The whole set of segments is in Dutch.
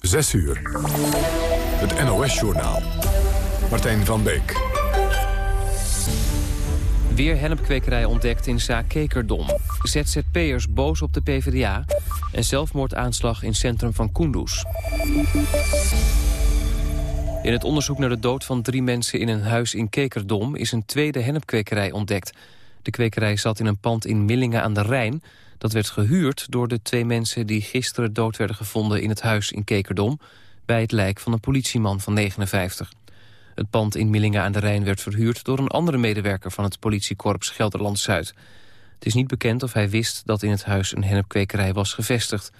6 uur. Het NOS-journaal. Martijn van Beek. Weer hennepkwekerij ontdekt in zaak Kekerdom. ZZP'ers boos op de PvdA. En zelfmoordaanslag in centrum van Kunduz. In het onderzoek naar de dood van drie mensen in een huis in Kekerdom... is een tweede hennepkwekerij ontdekt. De kwekerij zat in een pand in Millingen aan de Rijn... Dat werd gehuurd door de twee mensen die gisteren dood werden gevonden in het huis in Kekerdom... bij het lijk van een politieman van 59. Het pand in Millingen aan de Rijn werd verhuurd door een andere medewerker van het politiekorps Gelderland-Zuid. Het is niet bekend of hij wist dat in het huis een hennepkwekerij was gevestigd.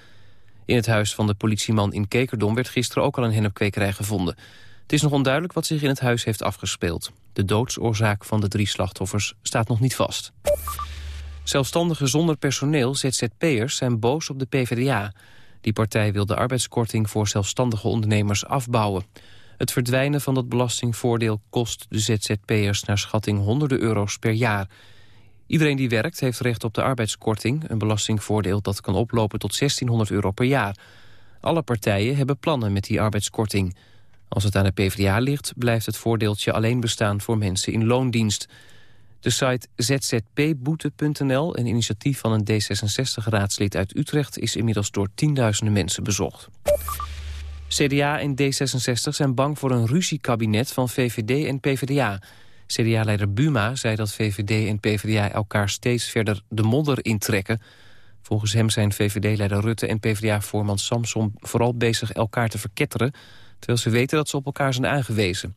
In het huis van de politieman in Kekerdom werd gisteren ook al een hennepkwekerij gevonden. Het is nog onduidelijk wat zich in het huis heeft afgespeeld. De doodsoorzaak van de drie slachtoffers staat nog niet vast. Zelfstandigen zonder personeel, ZZP'ers, zijn boos op de PvdA. Die partij wil de arbeidskorting voor zelfstandige ondernemers afbouwen. Het verdwijnen van dat belastingvoordeel kost de ZZP'ers naar schatting honderden euro's per jaar. Iedereen die werkt heeft recht op de arbeidskorting, een belastingvoordeel dat kan oplopen tot 1600 euro per jaar. Alle partijen hebben plannen met die arbeidskorting. Als het aan de PvdA ligt, blijft het voordeeltje alleen bestaan voor mensen in loondienst. De site zzpboete.nl, een initiatief van een D66-raadslid uit Utrecht... is inmiddels door tienduizenden mensen bezocht. CDA en D66 zijn bang voor een ruziekabinet van VVD en PvdA. CDA-leider Buma zei dat VVD en PvdA elkaar steeds verder de modder intrekken. Volgens hem zijn VVD-leider Rutte en PvdA-voorman Samson vooral bezig elkaar te verketteren... terwijl ze weten dat ze op elkaar zijn aangewezen.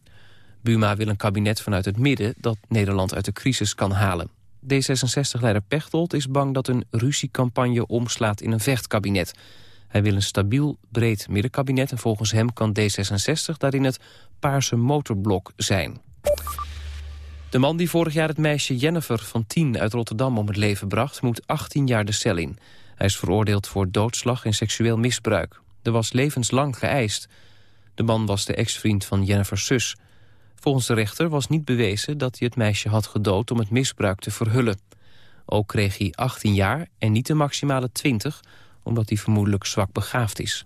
Buma wil een kabinet vanuit het midden dat Nederland uit de crisis kan halen. D66-leider Pechtold is bang dat een ruziecampagne omslaat in een vechtkabinet. Hij wil een stabiel, breed middenkabinet en volgens hem kan D66 daarin het paarse motorblok zijn. De man die vorig jaar het meisje Jennifer van 10 uit Rotterdam om het leven bracht... moet 18 jaar de cel in. Hij is veroordeeld voor doodslag en seksueel misbruik. Er was levenslang geëist. De man was de ex-vriend van Jennifer's zus. Volgens de rechter was niet bewezen dat hij het meisje had gedood om het misbruik te verhullen. Ook kreeg hij 18 jaar en niet de maximale 20, omdat hij vermoedelijk zwak begaafd is.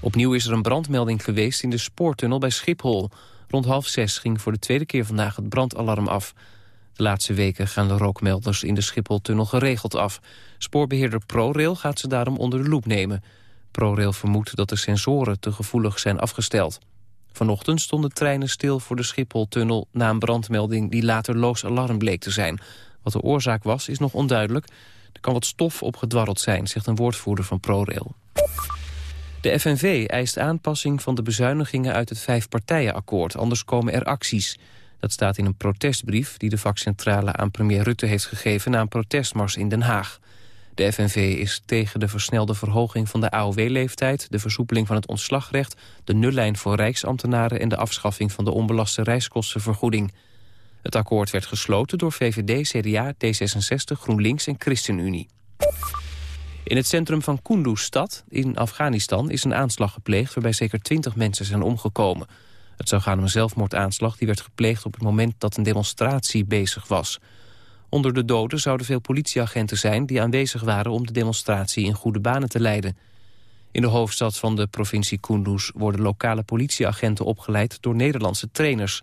Opnieuw is er een brandmelding geweest in de spoortunnel bij Schiphol. Rond half zes ging voor de tweede keer vandaag het brandalarm af. De laatste weken gaan de rookmelders in de Schipholtunnel geregeld af. Spoorbeheerder ProRail gaat ze daarom onder de loep nemen. ProRail vermoedt dat de sensoren te gevoelig zijn afgesteld. Vanochtend stonden treinen stil voor de Schipholtunnel... na een brandmelding die later loos alarm bleek te zijn. Wat de oorzaak was, is nog onduidelijk. Er kan wat stof opgedwarreld zijn, zegt een woordvoerder van ProRail. De FNV eist aanpassing van de bezuinigingen uit het vijfpartijenakkoord. Anders komen er acties. Dat staat in een protestbrief die de vakcentrale aan premier Rutte heeft gegeven... na een protestmars in Den Haag. De FNV is tegen de versnelde verhoging van de AOW-leeftijd... de versoepeling van het ontslagrecht, de nullijn voor rijksambtenaren... en de afschaffing van de onbelaste reiskostenvergoeding. Het akkoord werd gesloten door VVD, CDA, D66, GroenLinks en ChristenUnie. In het centrum van Kunduz-stad in Afghanistan is een aanslag gepleegd... waarbij zeker twintig mensen zijn omgekomen. Het zou gaan om een zelfmoordaanslag die werd gepleegd op het moment dat een demonstratie bezig was... Onder de doden zouden veel politieagenten zijn die aanwezig waren om de demonstratie in goede banen te leiden. In de hoofdstad van de provincie Kunduz worden lokale politieagenten opgeleid door Nederlandse trainers.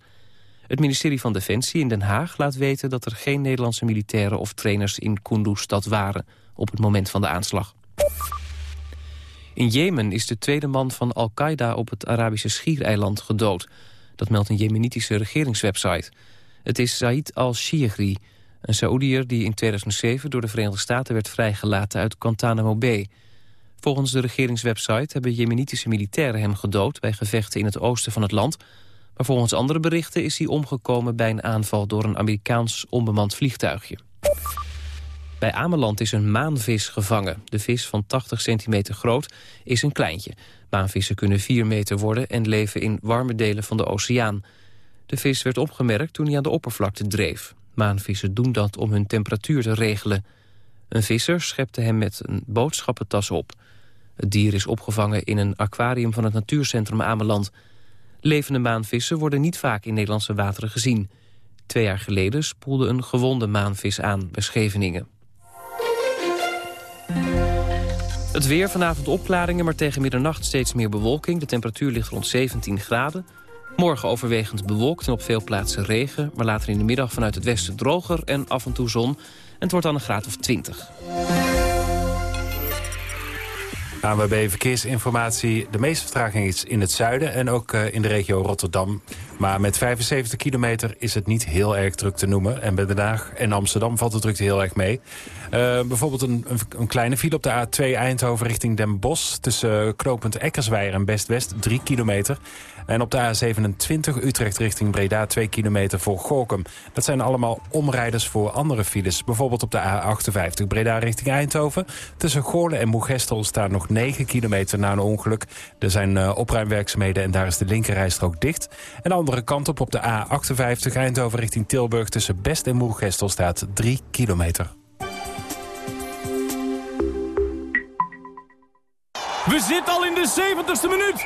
Het ministerie van Defensie in Den Haag laat weten dat er geen Nederlandse militairen of trainers in Kunduz-stad waren op het moment van de aanslag. In Jemen is de tweede man van Al-Qaeda op het Arabische Schiereiland gedood. Dat meldt een jemenitische regeringswebsite. Het is Said al-Shihri, een Saoediër die in 2007 door de Verenigde Staten werd vrijgelaten uit Guantanamo Bay. Volgens de regeringswebsite hebben jemenitische militairen hem gedood... bij gevechten in het oosten van het land. Maar volgens andere berichten is hij omgekomen bij een aanval... door een Amerikaans onbemand vliegtuigje. Bij Ameland is een maanvis gevangen. De vis van 80 centimeter groot is een kleintje. Maanvissen kunnen 4 meter worden en leven in warme delen van de oceaan. De vis werd opgemerkt toen hij aan de oppervlakte dreef. Maanvissen doen dat om hun temperatuur te regelen. Een visser schepte hem met een boodschappentas op. Het dier is opgevangen in een aquarium van het natuurcentrum Ameland. Levende maanvissen worden niet vaak in Nederlandse wateren gezien. Twee jaar geleden spoelde een gewonde maanvis aan bij Scheveningen. Het weer, vanavond opklaringen, maar tegen middernacht steeds meer bewolking. De temperatuur ligt rond 17 graden. Morgen overwegend bewolkt en op veel plaatsen regen... maar later in de middag vanuit het westen droger en af en toe zon. En het wordt dan een graad of 20. ANWB Verkeersinformatie. De meeste vertraging is in het zuiden en ook eh, in de regio Rotterdam. Maar met 75 kilometer is het niet heel erg druk te noemen. En bij Den Haag en Amsterdam valt de drukte heel erg mee. Uh, bijvoorbeeld een, een, kleine file op de A2 Eindhoven richting Den Bosch... tussen knooppunt Eckersweijer en Best-West, 3 kilometer. En op de A27 Utrecht richting Breda 2 kilometer voor Gorkum. Dat zijn allemaal omrijders voor andere files. Bijvoorbeeld op de A58 Breda richting Eindhoven. Tussen Goorlen en Moegestel staan nog 9 kilometer na een ongeluk. Er zijn uh, opruimwerkzaamheden en daar is de linkerrijstrook dicht. En de andere kant op op de A58 Eindhoven richting Tilburg... tussen Best en Moegestel staat 3 kilometer. We zitten al in de 70ste minuut.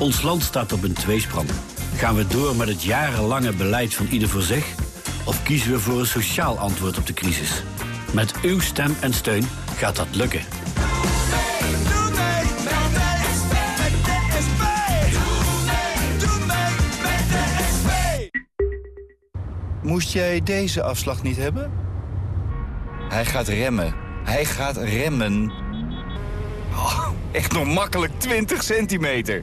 Ons land staat op een tweesprong. Gaan we door met het jarenlange beleid van ieder voor zich? Of kiezen we voor een sociaal antwoord op de crisis? Met uw stem en steun gaat dat lukken. Moest jij deze afslag niet hebben? Hij gaat remmen. Hij gaat remmen. Oh, echt nog makkelijk 20 centimeter.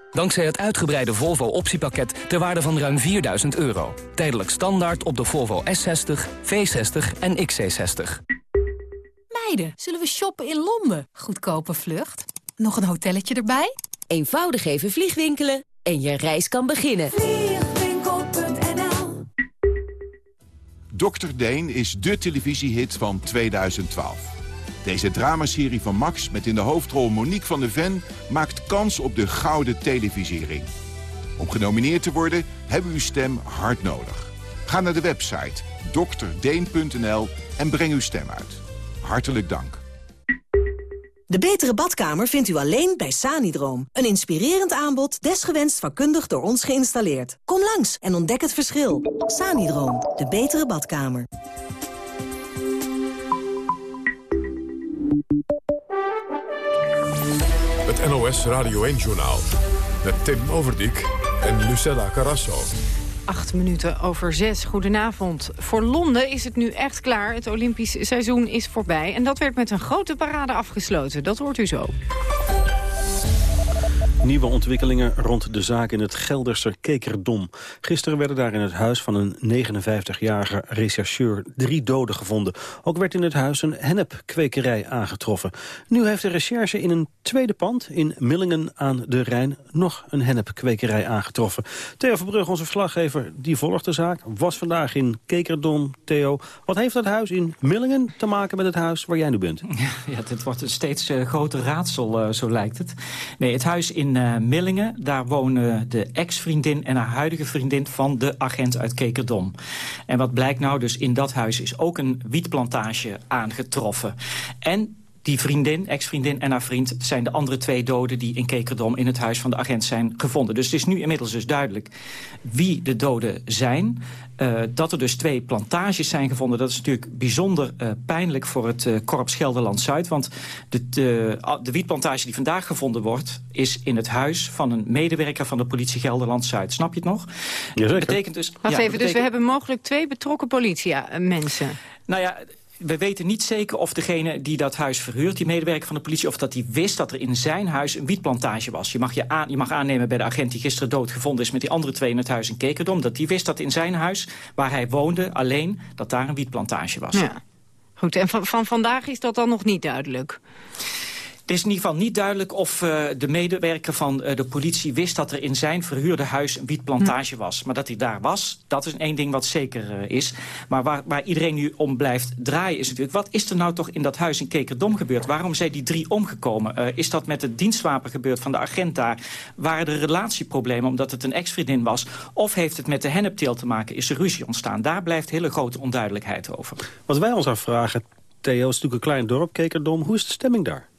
Dankzij het uitgebreide Volvo optiepakket ter waarde van ruim 4000 euro. Tijdelijk standaard op de Volvo S60, V60 en XC60. Meiden, zullen we shoppen in Londen? Goedkope vlucht. Nog een hotelletje erbij? Eenvoudig even vliegwinkelen en je reis kan beginnen. Vliegwinkel.nl Dr. Deen is de televisiehit van 2012. Deze dramaserie van Max met in de hoofdrol Monique van der Ven... maakt kans op de gouden televisiering. Om genomineerd te worden hebben we uw stem hard nodig. Ga naar de website drdeen.nl en breng uw stem uit. Hartelijk dank. De betere badkamer vindt u alleen bij Sanidroom. Een inspirerend aanbod, desgewenst vakkundig door ons geïnstalleerd. Kom langs en ontdek het verschil. Sanidroom, de betere badkamer. Het NOS Radio 1-journaal met Tim Overdijk en Lucella Carrasso. Acht minuten over zes. Goedenavond. Voor Londen is het nu echt klaar. Het Olympisch seizoen is voorbij. En dat werd met een grote parade afgesloten. Dat hoort u zo. Nieuwe ontwikkelingen rond de zaak in het Gelderse Kekerdom. Gisteren werden daar in het huis van een 59-jarige rechercheur drie doden gevonden. Ook werd in het huis een hennepkwekerij aangetroffen. Nu heeft de recherche in een tweede pand in Millingen aan de Rijn nog een hennepkwekerij aangetroffen. Theo Verbrug, onze verslaggever, die volgt de zaak, was vandaag in Kekerdom. Theo, wat heeft dat huis in Millingen te maken met het huis waar jij nu bent? Ja, dit wordt een steeds uh, groter raadsel, uh, zo lijkt het. Nee, het huis in uh, Millingen. Daar wonen de ex-vriendin en haar huidige vriendin van de agent uit Kekerdom. En wat blijkt nou dus, in dat huis is ook een wietplantage aangetroffen. En die vriendin, ex-vriendin en haar vriend... zijn de andere twee doden die in Kekerdom in het huis van de agent zijn gevonden. Dus het is nu inmiddels dus duidelijk wie de doden zijn. Uh, dat er dus twee plantages zijn gevonden... dat is natuurlijk bijzonder uh, pijnlijk voor het uh, korps Gelderland-Zuid. Want de, de, de, wietplantage die vandaag gevonden wordt... is in het huis van een medewerker van de politie Gelderland-Zuid. Snap je het nog? Betekent dus... Wacht ja, even, betekent... dus we hebben mogelijk twee betrokken politiemensen. Nou ja we weten niet zeker of degene die dat huis verhuurt... die medewerker van de politie, of dat hij wist dat er in zijn huis een wietplantage was. Je mag, je, aan, je mag aannemen bij de agent die gisteren doodgevonden is... met die andere twee in het huis in Kekerdom... dat die wist dat in zijn huis, waar hij woonde, alleen... dat daar een wietplantage was. Ja. Goed, en van, van vandaag is dat dan nog niet duidelijk? Het is in ieder geval niet duidelijk of uh, de medewerker van uh, de politie wist... dat er in zijn verhuurde huis een wietplantage was. Maar dat hij daar was, dat is één ding wat zeker uh, is. Maar waar, waar, iedereen nu om blijft draaien is natuurlijk... wat is er nou toch in dat huis in Kekerdom gebeurd? Waarom zijn die drie omgekomen? is dat met het dienstwapen gebeurd van de agent daar? Waren er relatieproblemen omdat het een ex-vriendin was? Of heeft het met de hennepteel te maken? Is er ruzie ontstaan? Daar blijft hele grote onduidelijkheid over. Wat wij ons afvragen, Theo, is natuurlijk een klein dorp, Kekerdom. Hoe is de stemming daar?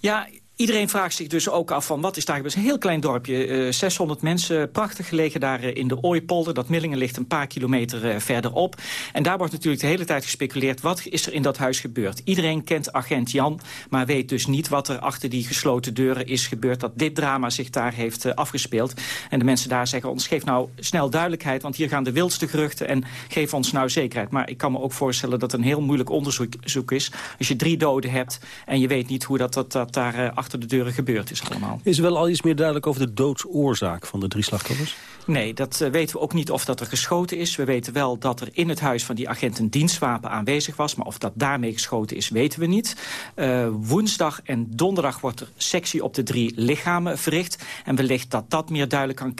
Ja, Iedereen vraagt zich dus ook af van wat is daar. Het is een heel klein dorpje, uh, 600 mensen, prachtig gelegen daar uh, in de Ooipolder. Dat Millingen ligt een paar kilometer uh, verderop. En daar wordt natuurlijk de hele tijd gespeculeerd... wat is er in dat huis gebeurd. Iedereen kent agent Jan, maar weet dus niet wat er achter die gesloten deuren is gebeurd. Dat dit drama zich daar heeft afgespeeld. En de mensen daar zeggen ons geef nou snel duidelijkheid... want hier gaan de wildste geruchten en geef ons nou zekerheid. Maar ik kan me ook voorstellen dat het een heel moeilijk onderzoek is. Als je drie doden hebt en je weet niet hoe dat, dat, dat daar achter achter de deuren gebeurd is allemaal. Is er wel al iets meer duidelijk over de doodsoorzaak van de drie slachtoffers? Nee, dat uh, weten we ook niet of dat er geschoten is. We weten wel dat er in het huis van die agent een dienstwapen aanwezig was. Maar of dat daarmee geschoten is, weten we niet. Uh, woensdag en donderdag wordt er sectie op de drie lichamen verricht. En wellicht dat dat meer duidelijk kan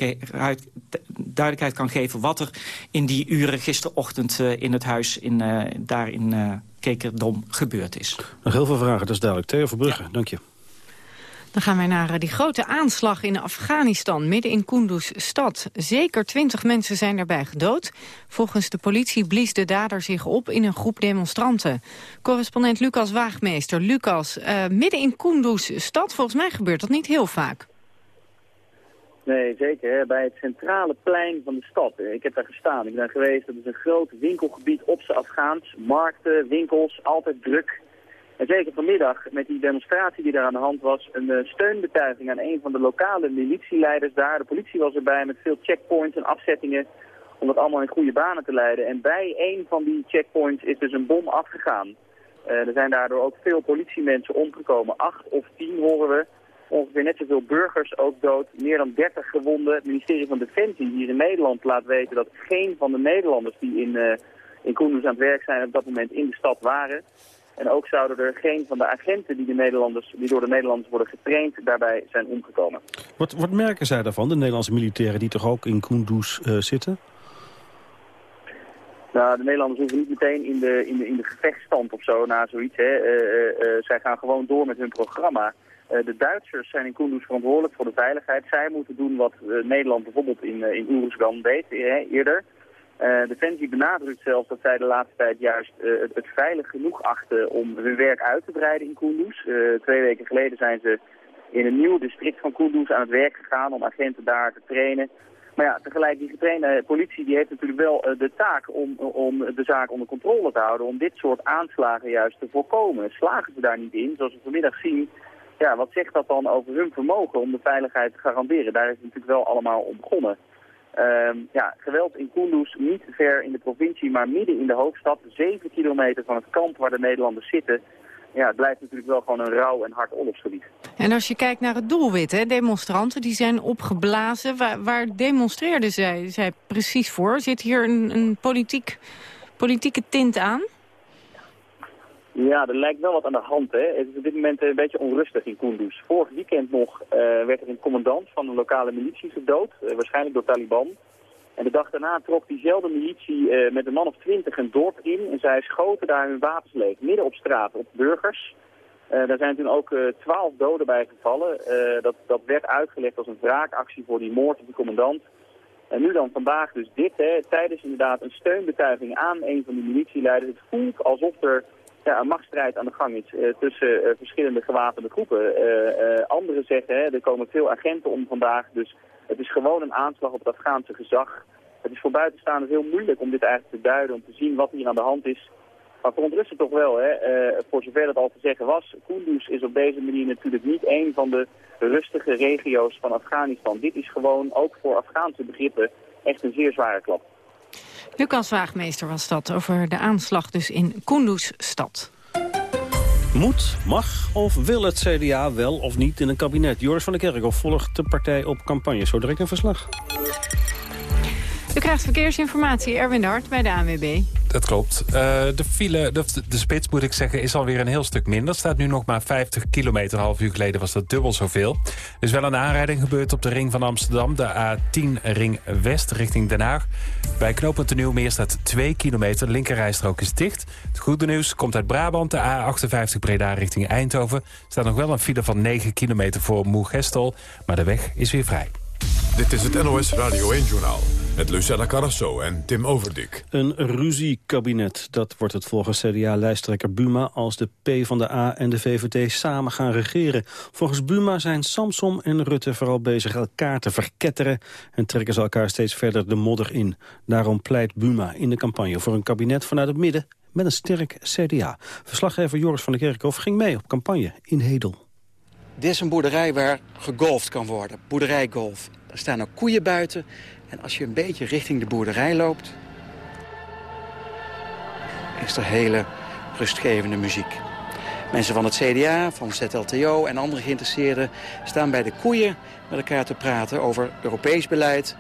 duidelijkheid kan geven... wat er in die uren gisterochtend uh, in het huis in, daar in Kekerdom gebeurd is. Nog heel veel vragen, dat is duidelijk. Theo Verbrugge, ja. dank je. Dan gaan wij naar eh, die grote aanslag in Afghanistan, midden in Kunduz-stad. Zeker twintig mensen zijn daarbij gedood. Volgens de politie blies de dader zich op in een groep demonstranten. Correspondent Lucas Waagmeester. Lucas, uh, midden in Kunduz-stad, volgens mij gebeurt dat niet heel vaak. Nee, zeker. Hè? Bij het centrale plein van de stad. Ik heb daar gestaan. Ik ben geweest. Dat is een groot winkelgebied op z'n Afghaans. Markten, winkels, altijd druk. En zeker vanmiddag, met die demonstratie die daar aan de hand was, een uh, steunbetuiging aan een van de lokale militieleiders daar. De politie was erbij met veel checkpoints en afzettingen om dat allemaal in goede banen te leiden. En bij een van die checkpoints is dus een bom afgegaan. Uh, er zijn daardoor ook veel politiemensen omgekomen. Acht of tien horen we. Ongeveer net zoveel burgers ook dood. Meer dan 30 gewonden. Het ministerie van Defensie hier in Nederland laat weten dat geen van de Nederlanders die in, uh, in aan het werk zijn op dat moment in de stad waren. En ook zouden er geen van de agenten die, de Nederlanders, die door de Nederlanders worden getraind daarbij zijn omgekomen. Wat, wat merken zij daarvan, de Nederlandse militairen die toch ook in Kunduz uh, zitten? Nou, de Nederlanders hoeven niet meteen in de, in de, in de gevechtsstand of zo na zoiets. Hè. Uh, uh, zij gaan gewoon door met hun programma. de Duitsers zijn in Kunduz verantwoordelijk voor de veiligheid. Zij moeten doen wat Nederland bijvoorbeeld in, in Oeruzgan deed eerder. Uh, Defensie benadrukt zelfs dat zij de laatste tijd juist uh, het, het, veilig genoeg achten om hun werk uit te breiden in Kunduz. Uh, twee weken geleden zijn ze in een nieuw district van Kunduz aan het werk gegaan om agenten daar te trainen. Maar ja, tegelijk die getrainde politie die heeft natuurlijk wel de taak om, om de zaak onder controle te houden. Om dit soort aanslagen juist te voorkomen. Slagen ze daar niet in, zoals we vanmiddag zien, ja, wat zegt dat dan over hun vermogen om de veiligheid te garanderen? Daar is het natuurlijk wel allemaal om begonnen. Uh, ja, geweld in Kunduz, niet ver in de provincie, maar midden in de hoofdstad. Zeven kilometer van het kamp waar de Nederlanders zitten. Ja, het blijft natuurlijk wel gewoon een rauw en hard oorlogsgebied. En als je kijkt naar het doelwit, hè, demonstranten die zijn opgeblazen. Waar, waar demonstreerden zij, zij precies voor? Zit hier een, een politiek, politieke tint aan? Ja, er lijkt wel wat aan de hand. Hè. Het is op dit moment een beetje onrustig in Kunduz. Vorig weekend nog uh, werd er een commandant van een lokale militie gedood, uh, waarschijnlijk door Taliban. En de dag daarna trok diezelfde militie uh, met een man of twintig een dorp in en zij schoten daar hun wapens midden op straat, op burgers. daar zijn toen ook twaalf doden bij gevallen. dat, dat werd uitgelegd als een wraakactie voor die moord op de commandant. En nu dan vandaag dus dit, hè, tijdens inderdaad een steunbetuiging aan een van de militieleiders. Het voelt alsof er ja, een machtsstrijd aan de gang is tussen verschillende gewapende groepen. anderen zeggen, hè, er komen veel agenten om vandaag, dus het is gewoon een aanslag op het Afghaanse gezag. Het is voor buitenstaanders heel moeilijk om dit eigenlijk te duiden, om te zien wat hier aan de hand is. Maar verontrust het toch wel, hè, voor zover dat al te zeggen was. Kunduz is op deze manier natuurlijk niet een van de rustige regio's van Afghanistan. Dit is gewoon, ook voor Afghaanse begrippen, echt een zeer zware klap. Lucas Waagmeester was dat over de aanslag dus in Kunduz-stad. Moet, mag of wil het CDA wel of niet in een kabinet? Joris van der Kerkhoff volgt de partij op campagne. Zo direct een verslag. U krijgt verkeersinformatie, Erwin Hart bij de ANWB. Dat klopt. Uh, de file, de, de, spits moet ik zeggen, is alweer een heel stuk minder. staat nu nog maar 50 kilometer. Een half uur geleden was dat dubbel zoveel. Er is wel een aanrijding gebeurd op de ring van Amsterdam. De A10 ring west richting Den Haag. Bij knooppunt de Nieuwmeer staat 2 kilometer. linkerrijstrook is dicht. Het goede nieuws komt uit Brabant. De A58 Breda richting Eindhoven. staat nog wel een file van 9 kilometer voor Moegestel. Maar de weg is weer vrij. Dit is het NOS Radio 1-journaal met Lucella Carrasso en Tim Overdik. Een ruziekabinet, dat wordt het volgens CDA-lijsttrekker Buma... als de P van de A en de VVD samen gaan regeren. Volgens Buma zijn Samsom en Rutte vooral bezig elkaar te verketteren... en trekken ze elkaar steeds verder de modder in. Daarom pleit Buma in de campagne voor een kabinet vanuit het midden... met een sterk CDA. Verslaggever Joris van der Kerkhoff ging mee op campagne in Hedel. Dit is een boerderij waar gegolfd kan worden, boerderijgolf. Er staan ook koeien buiten. En als je een beetje richting de boerderij loopt... is er hele rustgevende muziek. Mensen van het CDA, van ZLTO en andere geïnteresseerden... staan bij de koeien met elkaar te praten over Europees beleid...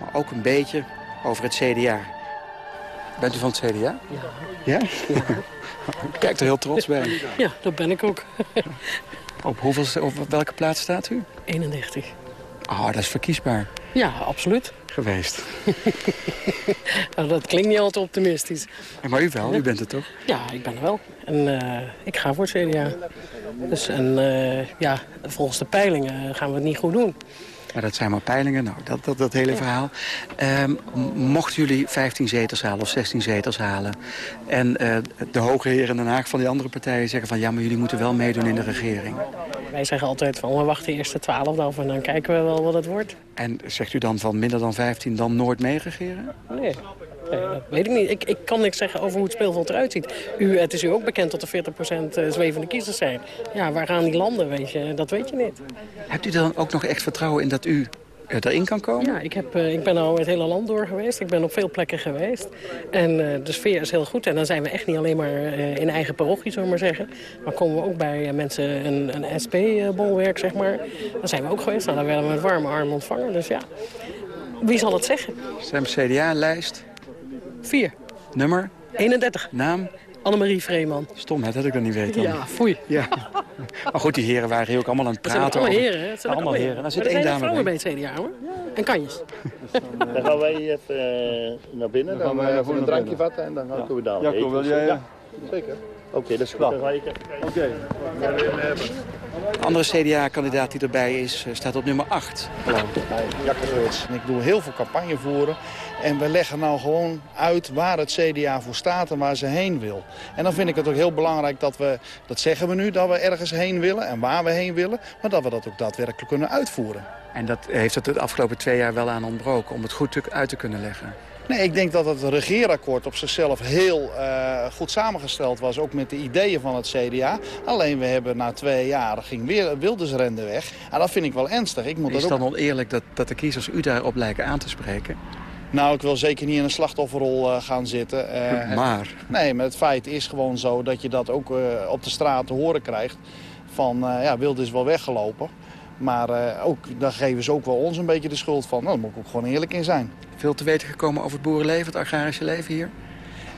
maar ook een beetje over het CDA. Bent u van het CDA? Ja. Ja? ja. Kijkt er heel trots bij. Ja, dat ben ik ook. Op, hoeveel, op welke plaats staat u? 31. Oh, dat is verkiesbaar. Ja, absoluut. Geweest. nou, dat klinkt niet altijd optimistisch. Maar u wel, u bent het toch? Ja, ik ben er wel. En uh, ik ga voor het CDA. Dus en uh, ja, volgens de peilingen gaan we het niet goed doen. Maar dat zijn maar peilingen, nou, dat, dat, dat hele verhaal. Um, mochten jullie 15 zetels halen of 16 zetels halen... en uh, de hoge heren in Den Haag van die andere partijen zeggen van... ja, maar jullie moeten wel meedoen in de regering. Wij zeggen altijd van we wachten eerst de 12 af en dan kijken we wel wat het wordt. En zegt u dan van minder dan 15 dan nooit meeregeren? Nee. Nee, dat weet ik niet. Ik, ik kan niks zeggen over hoe het speelveld eruit ziet. U, het is u ook bekend dat er 40% eh, zwevende kiezers zijn. Ja, waar gaan die landen, weet je? Dat weet je niet. Hebt u dan ook nog echt vertrouwen in dat u erin kan komen? Ja, ik, heb, uh, ik ben al het hele land door geweest. Ik ben op veel plekken geweest. En uh, de sfeer is heel goed. En dan zijn we echt niet alleen maar uh, in eigen parochie, zullen we maar zeggen. Maar komen we ook bij mensen een, een SP-bolwerk, zeg maar. Dan zijn we ook geweest. Nou, dan werden we met warme armen ontvangen. Dus ja, wie zal het zeggen? Stem CDA-lijst? 4. Nummer? 31. Naam? Annemarie Vreeman. Stom, hè, dat ik dat niet weet dan. Ja, foei. Ja. Maar goed, die heren waren hier ook allemaal aan het praten. Het zijn allemaal heren, hè? Het zijn allemaal heren. Daar zit één dame bij. bij het CDA, hoor. En kanjes. Dan gaan wij even uh, naar binnen, dan, dan gaan we even een drankje vatten en dan gaan ja. we daar Jacco, wil jij? Ja, zeker. Oké, okay, dat is goed. Oké. Okay. De andere CDA-kandidaat die erbij is, staat op nummer 8. Ik doe heel veel campagne voeren. En we leggen nou gewoon uit waar het CDA voor staat en waar ze heen wil. En dan vind ik het ook heel belangrijk dat we, dat zeggen we nu, dat we ergens heen willen en waar we heen willen. Maar dat we dat ook daadwerkelijk kunnen uitvoeren. En dat heeft het de afgelopen twee jaar wel aan ontbroken om het goed uit te kunnen leggen. Nee, ik denk dat het regeerakkoord op zichzelf heel uh, goed samengesteld was. Ook met de ideeën van het CDA. Alleen we hebben na twee jaar ging weer Wildersrende weg. En dat vind ik wel ernstig. Ik moet Is het dan oneerlijk dat, dat de kiezers u daarop lijken aan te spreken? Nou, ik wil zeker niet in een slachtofferrol uh, gaan zitten. Uh, maar? Nee, maar het feit is gewoon zo dat je dat ook op de straat te horen krijgt. Van, ja, Wilde is wel weggelopen. Maar ook, daar geven ze ook wel ons een beetje de schuld van. Nou, daar moet ik ook gewoon eerlijk in zijn. Veel te weten gekomen over het boerenleven, het agrarische leven hier?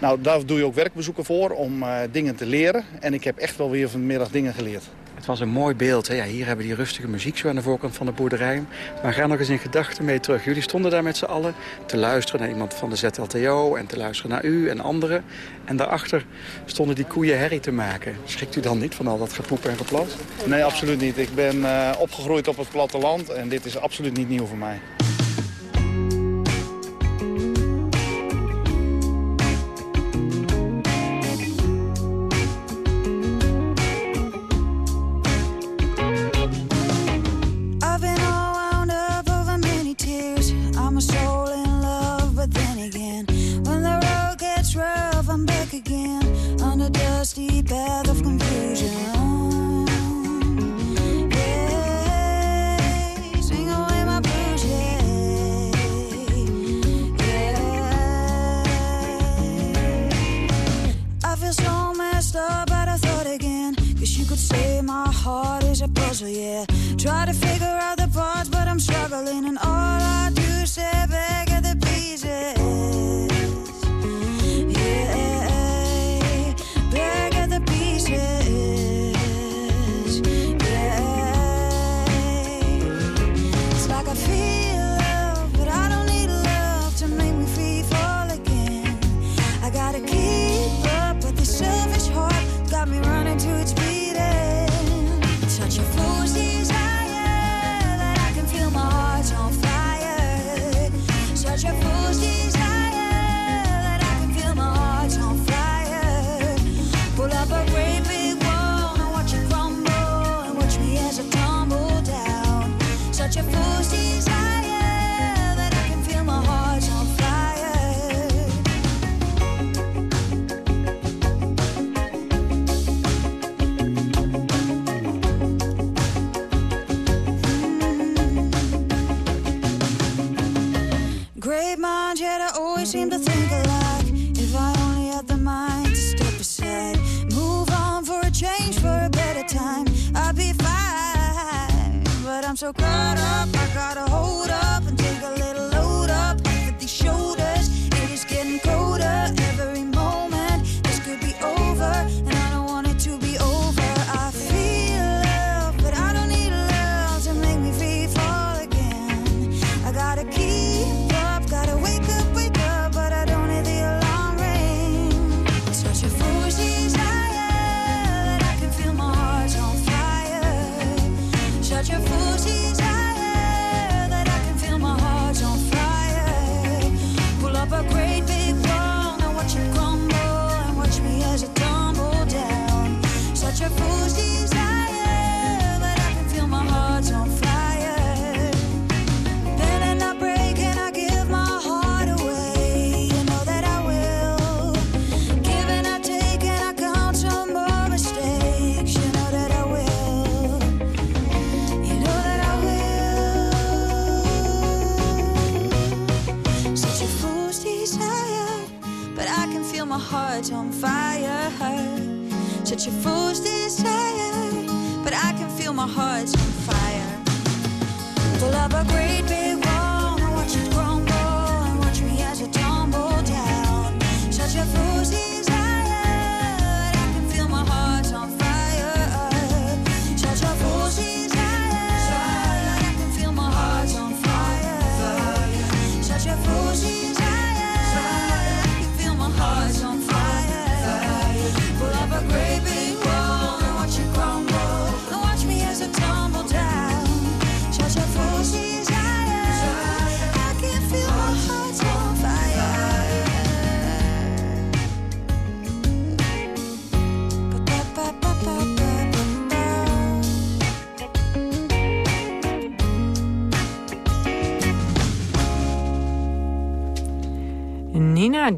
Nou, daar doe je ook werkbezoeken voor om dingen te leren. En ik heb echt wel weer vanmiddag dingen geleerd. Het was een mooi beeld. Hè? Ja, hier hebben die rustige muziek zo aan de voorkant van de boerderij. Maar ga nog eens in gedachten mee terug. Jullie stonden daar met z'n allen te luisteren naar iemand van de ZLTO... en te luisteren naar u en anderen. En daarachter stonden die koeien herrie te maken. Schrikt u dan niet van al dat gepoep en geplas? Nee, absoluut niet. Ik ben uh, opgegroeid op het platteland en dit is absoluut niet nieuw voor mij. A steep path of confusion. Yeah, sing away my blues, yeah. yeah. I feel so messed up, but I thought again. Cause you could say my heart is a puzzle, yeah. Try to figure out the parts, but I'm struggling, and all I do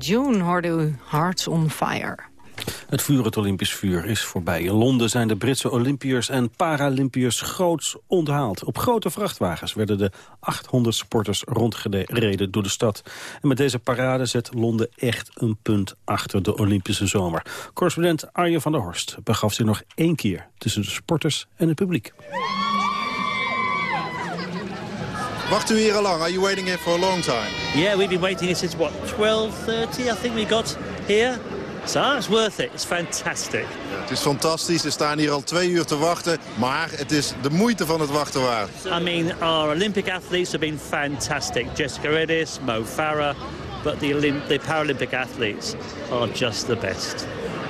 June hoorde u Hearts on Fire. Het vuur, het Olympisch vuur, is voorbij. In Londen zijn de Britse Olympiërs en Paralympiërs groots onthaald. Op grote vrachtwagens werden de 800 sporters rondgereden door de stad. En met deze parade zet Londen echt een punt achter de Olympische zomer. Correspondent Arjen van der Horst begaf zich nog één keer tussen de sporters en het publiek. Wacht u hier al lang? Are you waiting here for a long time? Yeah, we've been waiting here since, what, 12.30 I think we got here. So it's worth it. It's fantastic. Het is fantastisch. We staan hier al twee uur te wachten. Maar het is de moeite van het wachten waard. I mean, our Olympic athletes have been fantastic. Jessica Redis, Mo Farah. But the, Olymp the Paralympic athletes are just the best.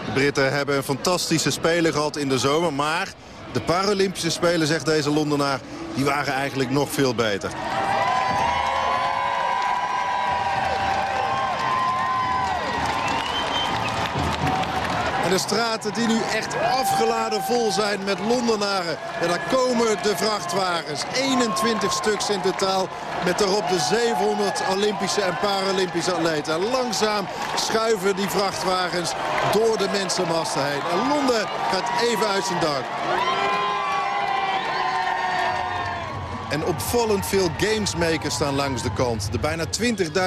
De Britten hebben een fantastische spelen gehad in de zomer. Maar de Paralympische Spelen, zegt deze Londenaar, die waren eigenlijk nog veel beter. En de straten die nu echt afgeladen vol zijn met Londenaren. En daar komen de vrachtwagens. 21 stuks in totaal. Met daarop de 700 Olympische en Paralympische atleten. En langzaam schuiven die vrachtwagens door de mensenmassa heen. En Londen gaat even uit zijn dak. En opvallend veel gamesmakers staan langs de kant. De bijna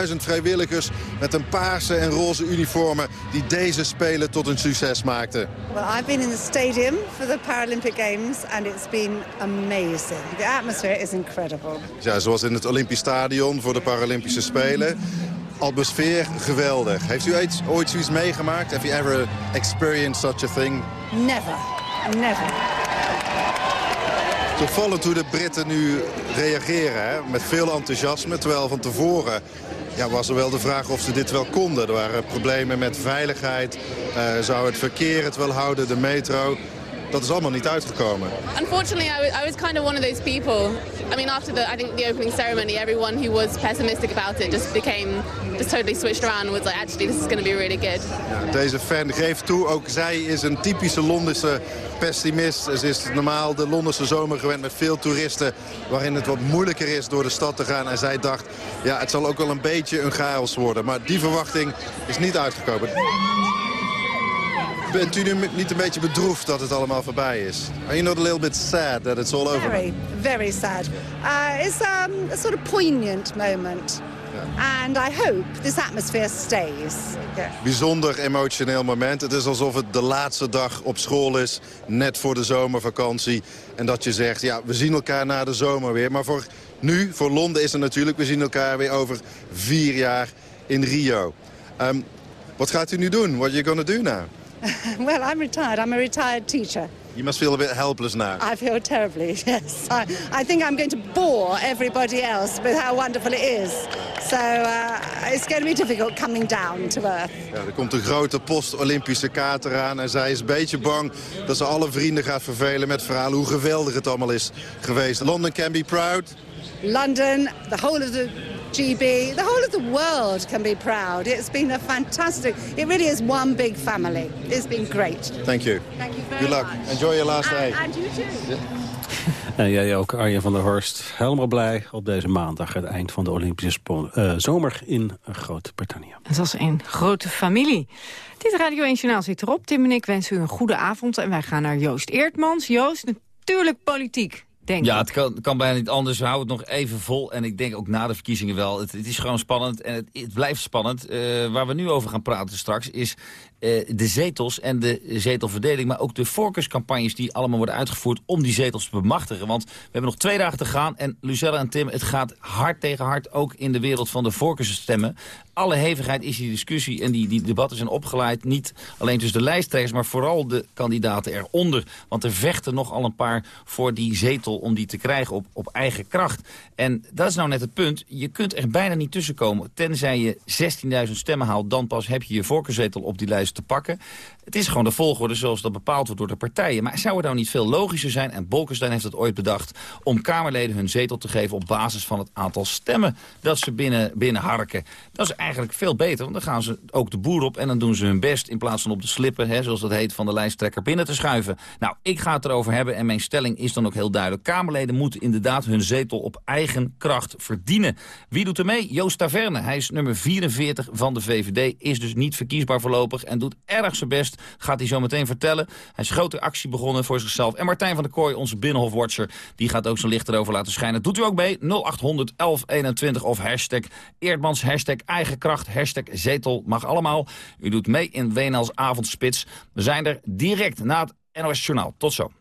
20.000 vrijwilligers met een paarse en roze uniformen... die deze Spelen tot een succes maakten. Well, I've been in the stadium for the Paralympic Games and it's been amazing. The atmosphere is incredible. Ja, zoals in het Olympisch Stadion voor de Paralympische Spelen. Atmosfeer geweldig. Heeft u ooit, ooit zoiets meegemaakt? Have you ever experienced such a thing? Never. Never. Opvallend hoe de Britten nu reageren, hè? met veel enthousiasme. Terwijl van tevoren ja, was er wel de vraag of ze dit wel konden. Er waren problemen met veiligheid. Uh, zou het verkeer het wel houden, de metro? Dat is allemaal niet uitgekomen. Unfortunately, I was, I was kind of one of those people. I mean, after the, I think the opening ceremony, everyone who was pessimistic about it just became, just totally switched around and was like, actually, this is going to be really good. Ja, deze fan geeft toe, ook zij is een typische Londense pessimist. Ze is normaal de Londense zomer gewend met veel toeristen... waarin het wat moeilijker is door de stad te gaan. En zij dacht, ja, het zal ook wel een beetje een chaos worden. Maar die verwachting is niet uitgekomen. Bent u nu niet een beetje bedroefd dat het allemaal voorbij is? Are you not a little bit sad that it's all over? Very, very sad. Uh, it's um, a sort of poignant moment. And I hope this atmosphere stays. Yeah. Bijzonder emotioneel moment. Het is alsof het de laatste dag op school is, net voor de zomervakantie. En dat je zegt, ja, we zien elkaar na de zomer weer. Maar voor nu, voor Londen is het natuurlijk, we zien elkaar weer over vier jaar in Rio. Um, wat gaat u nu doen? What are you going to do now? well, I'm retired. I'm a retired teacher. You must feel a bit helpless now. I feel terribly, yes. I, I think I'm going to bore everybody else with how wonderful it is. So uh, it's going to be difficult coming down to earth. Ja, er komt een grote post-Olympische kaart eraan. En zij is een beetje bang dat ze alle vrienden gaat vervelen met verhalen hoe geweldig het allemaal is geweest. London can be proud. London, the whole of the GB, the whole of the world can be proud. It's been a fantastic, it really is one big family. It's been great. Thank you. Thank you very Good luck. much. Enjoy your last day. And, and you too. En jij ook, Arjen van der Horst. Helemaal blij op deze maandag, het eind van de Olympische uh, zomer in Groot-Brittannië. Het was een grote familie. Dit Radio 1 Journaal zit erop. Tim en ik wensen u een goede avond. En wij gaan naar Joost Eertmans. Joost, natuurlijk politiek. Denk ja, ik. het kan, kan bijna niet anders. We houden het nog even vol. En ik denk ook na de verkiezingen wel. Het, het is gewoon spannend. En het, het blijft spannend. Uh, waar we nu over gaan praten straks is uh, de zetels en de zetelverdeling. Maar ook de voorkeurscampagnes die allemaal worden uitgevoerd om die zetels te bemachtigen. Want we hebben nog twee dagen te gaan. En Lucella en Tim, het gaat hard tegen hard. Ook in de wereld van de voorkeursstemmen. Alle hevigheid is die discussie en die, die debatten zijn opgeleid. Niet alleen tussen de lijsttrekkers, maar vooral de kandidaten eronder. Want er vechten nogal een paar voor die zetel om die te krijgen op, op eigen kracht. En dat is nou net het punt. Je kunt er bijna niet tussenkomen. Tenzij je 16.000 stemmen haalt, dan pas heb je je voorkeurzetel op die lijst te pakken. Het is gewoon de volgorde zoals dat bepaald wordt door de partijen. Maar zou het nou niet veel logischer zijn, en Bolkestein heeft het ooit bedacht... om Kamerleden hun zetel te geven op basis van het aantal stemmen... dat ze binnen, binnen harken. Dat is eigenlijk veel beter, want dan gaan ze ook de boer op... en dan doen ze hun best in plaats van op de slippen, hè, zoals dat heet... van de lijsttrekker binnen te schuiven. Nou, ik ga het erover hebben en mijn stelling is dan ook heel duidelijk. Kamerleden moeten inderdaad hun zetel op eigen kracht verdienen. Wie doet er mee? Joost Taverne. Hij is nummer 44 van de VVD, is dus niet verkiesbaar voorlopig... en doet erg zijn best gaat hij zo meteen vertellen. Hij is grote actie begonnen voor zichzelf. En Martijn van der Kooi, onze Binnenhofwatcher, die gaat ook zijn licht erover laten schijnen. Doet u ook mee? 0800 1121 of hashtag Eerdmans, hashtag hashtag zetel, mag allemaal. U doet mee in WNL's avondspits. We zijn er direct na het NOS Journaal. Tot zo.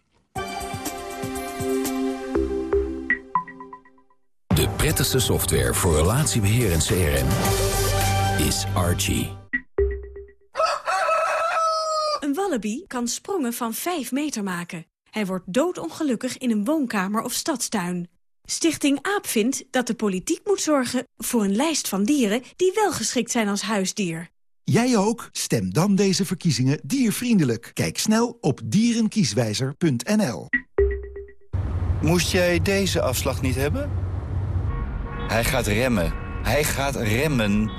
De prettigste software voor relatiebeheer en CRM is Archie. Een wallaby kan sprongen van 5 meter maken. Hij wordt doodongelukkig in een woonkamer of stadstuin. Stichting AAP vindt dat de politiek moet zorgen voor een lijst van dieren... die wel geschikt zijn als huisdier. Jij ook? Stem dan deze verkiezingen diervriendelijk. Kijk snel op dierenkieswijzer.nl. Moest jij deze afslag niet hebben? Hij gaat remmen. Hij gaat remmen.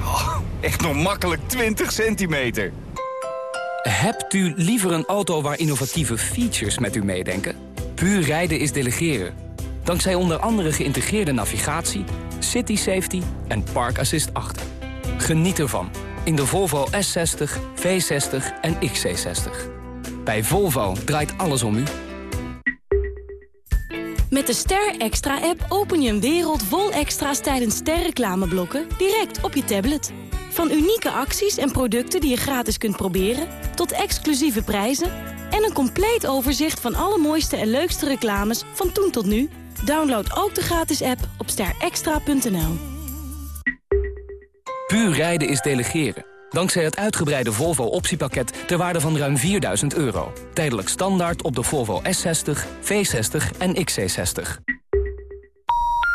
Oh, echt nog makkelijk 20 centimeter. Hebt u liever een auto waar innovatieve features met u meedenken? Puur rijden is delegeren. Dankzij onder andere geïntegreerde navigatie, city safety en park assist 8. Geniet ervan in de Volvo S60, V60 en XC60. Bij Volvo draait alles om u. Met de Ster Extra-app open je een wereld vol extra's tijdens sterreclameblokken direct op je tablet. Van unieke acties en producten die je gratis kunt proberen, tot exclusieve prijzen en een compleet overzicht van alle mooiste en leukste reclames van toen tot nu. Download ook de gratis app op sterextra.nl. Puur rijden is delegeren. Dankzij het uitgebreide Volvo optiepakket ter waarde van ruim 4000 euro. Tijdelijk standaard op de Volvo S60, V60 en XC60.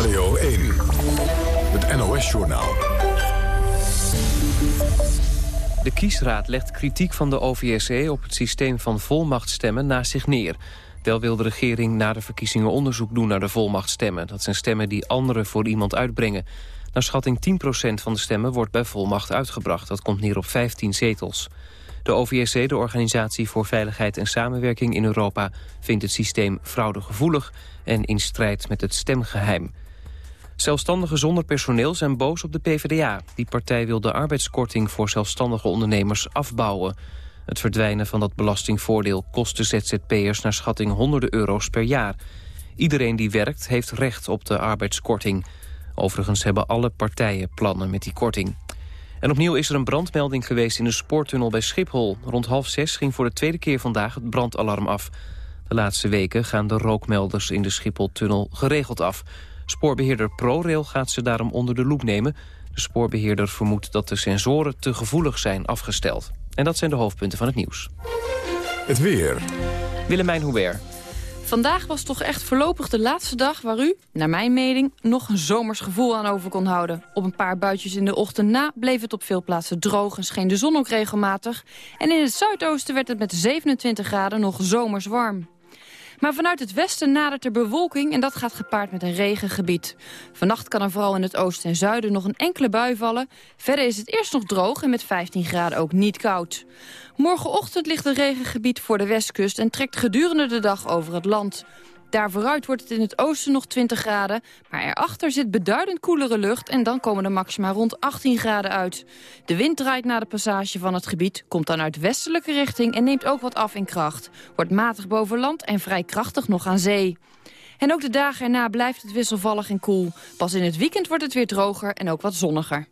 Radio 1. Het NOS-journaal. De kiesraad legt kritiek van de OVSE op het systeem van volmachtstemmen naast zich neer. Wel wil de regering na de verkiezingen onderzoek doen naar de volmachtstemmen. Dat zijn stemmen die anderen voor iemand uitbrengen. Naar schatting 10% van de stemmen wordt bij volmacht uitgebracht. Dat komt neer op 15 zetels. De OVSC, de Organisatie voor Veiligheid en Samenwerking in Europa... vindt het systeem fraudegevoelig en in strijd met het stemgeheim. Zelfstandigen zonder personeel zijn boos op de PvdA. Die partij wil de arbeidskorting voor zelfstandige ondernemers afbouwen. Het verdwijnen van dat belastingvoordeel kost de ZZP'ers naar schatting honderden euro's per jaar. Iedereen die werkt heeft recht op de arbeidskorting. Overigens hebben alle partijen plannen met die korting. En opnieuw is er een brandmelding geweest in de spoortunnel bij Schiphol. Rond half zes ging voor de tweede keer vandaag het brandalarm af. De laatste weken gaan de rookmelders in de Schipholtunnel geregeld af. Spoorbeheerder ProRail gaat ze daarom onder de loep nemen. De spoorbeheerder vermoedt dat de sensoren te gevoelig zijn afgesteld. En dat zijn de hoofdpunten van het nieuws. Het weer. Willemijn Hubert. Vandaag was toch echt voorlopig de laatste dag waar u, naar mijn mening, nog een zomers gevoel aan over kon houden. Op een paar buitjes in de ochtend na bleef het op veel plaatsen droog en scheen de zon ook regelmatig. En in het zuidoosten werd het met 27 graden nog zomers warm. Maar vanuit het westen nadert er bewolking en dat gaat gepaard met een regengebied. Vannacht kan er vooral in het oosten en zuiden nog een enkele bui vallen. Verder is het eerst nog droog en met 15 graden ook niet koud. Morgenochtend ligt het regengebied voor de westkust en trekt gedurende de dag over het land. Daar vooruit wordt het in het oosten nog 20 graden, maar erachter zit beduidend koelere lucht en dan komen de maxima rond 18 graden uit. De wind draait na de passage van het gebied, komt dan uit westelijke richting en neemt ook wat af in kracht. Wordt matig boven land en vrij krachtig nog aan zee. En ook de dagen erna blijft het wisselvallig en koel. Pas in het weekend wordt het weer droger en ook wat zonniger.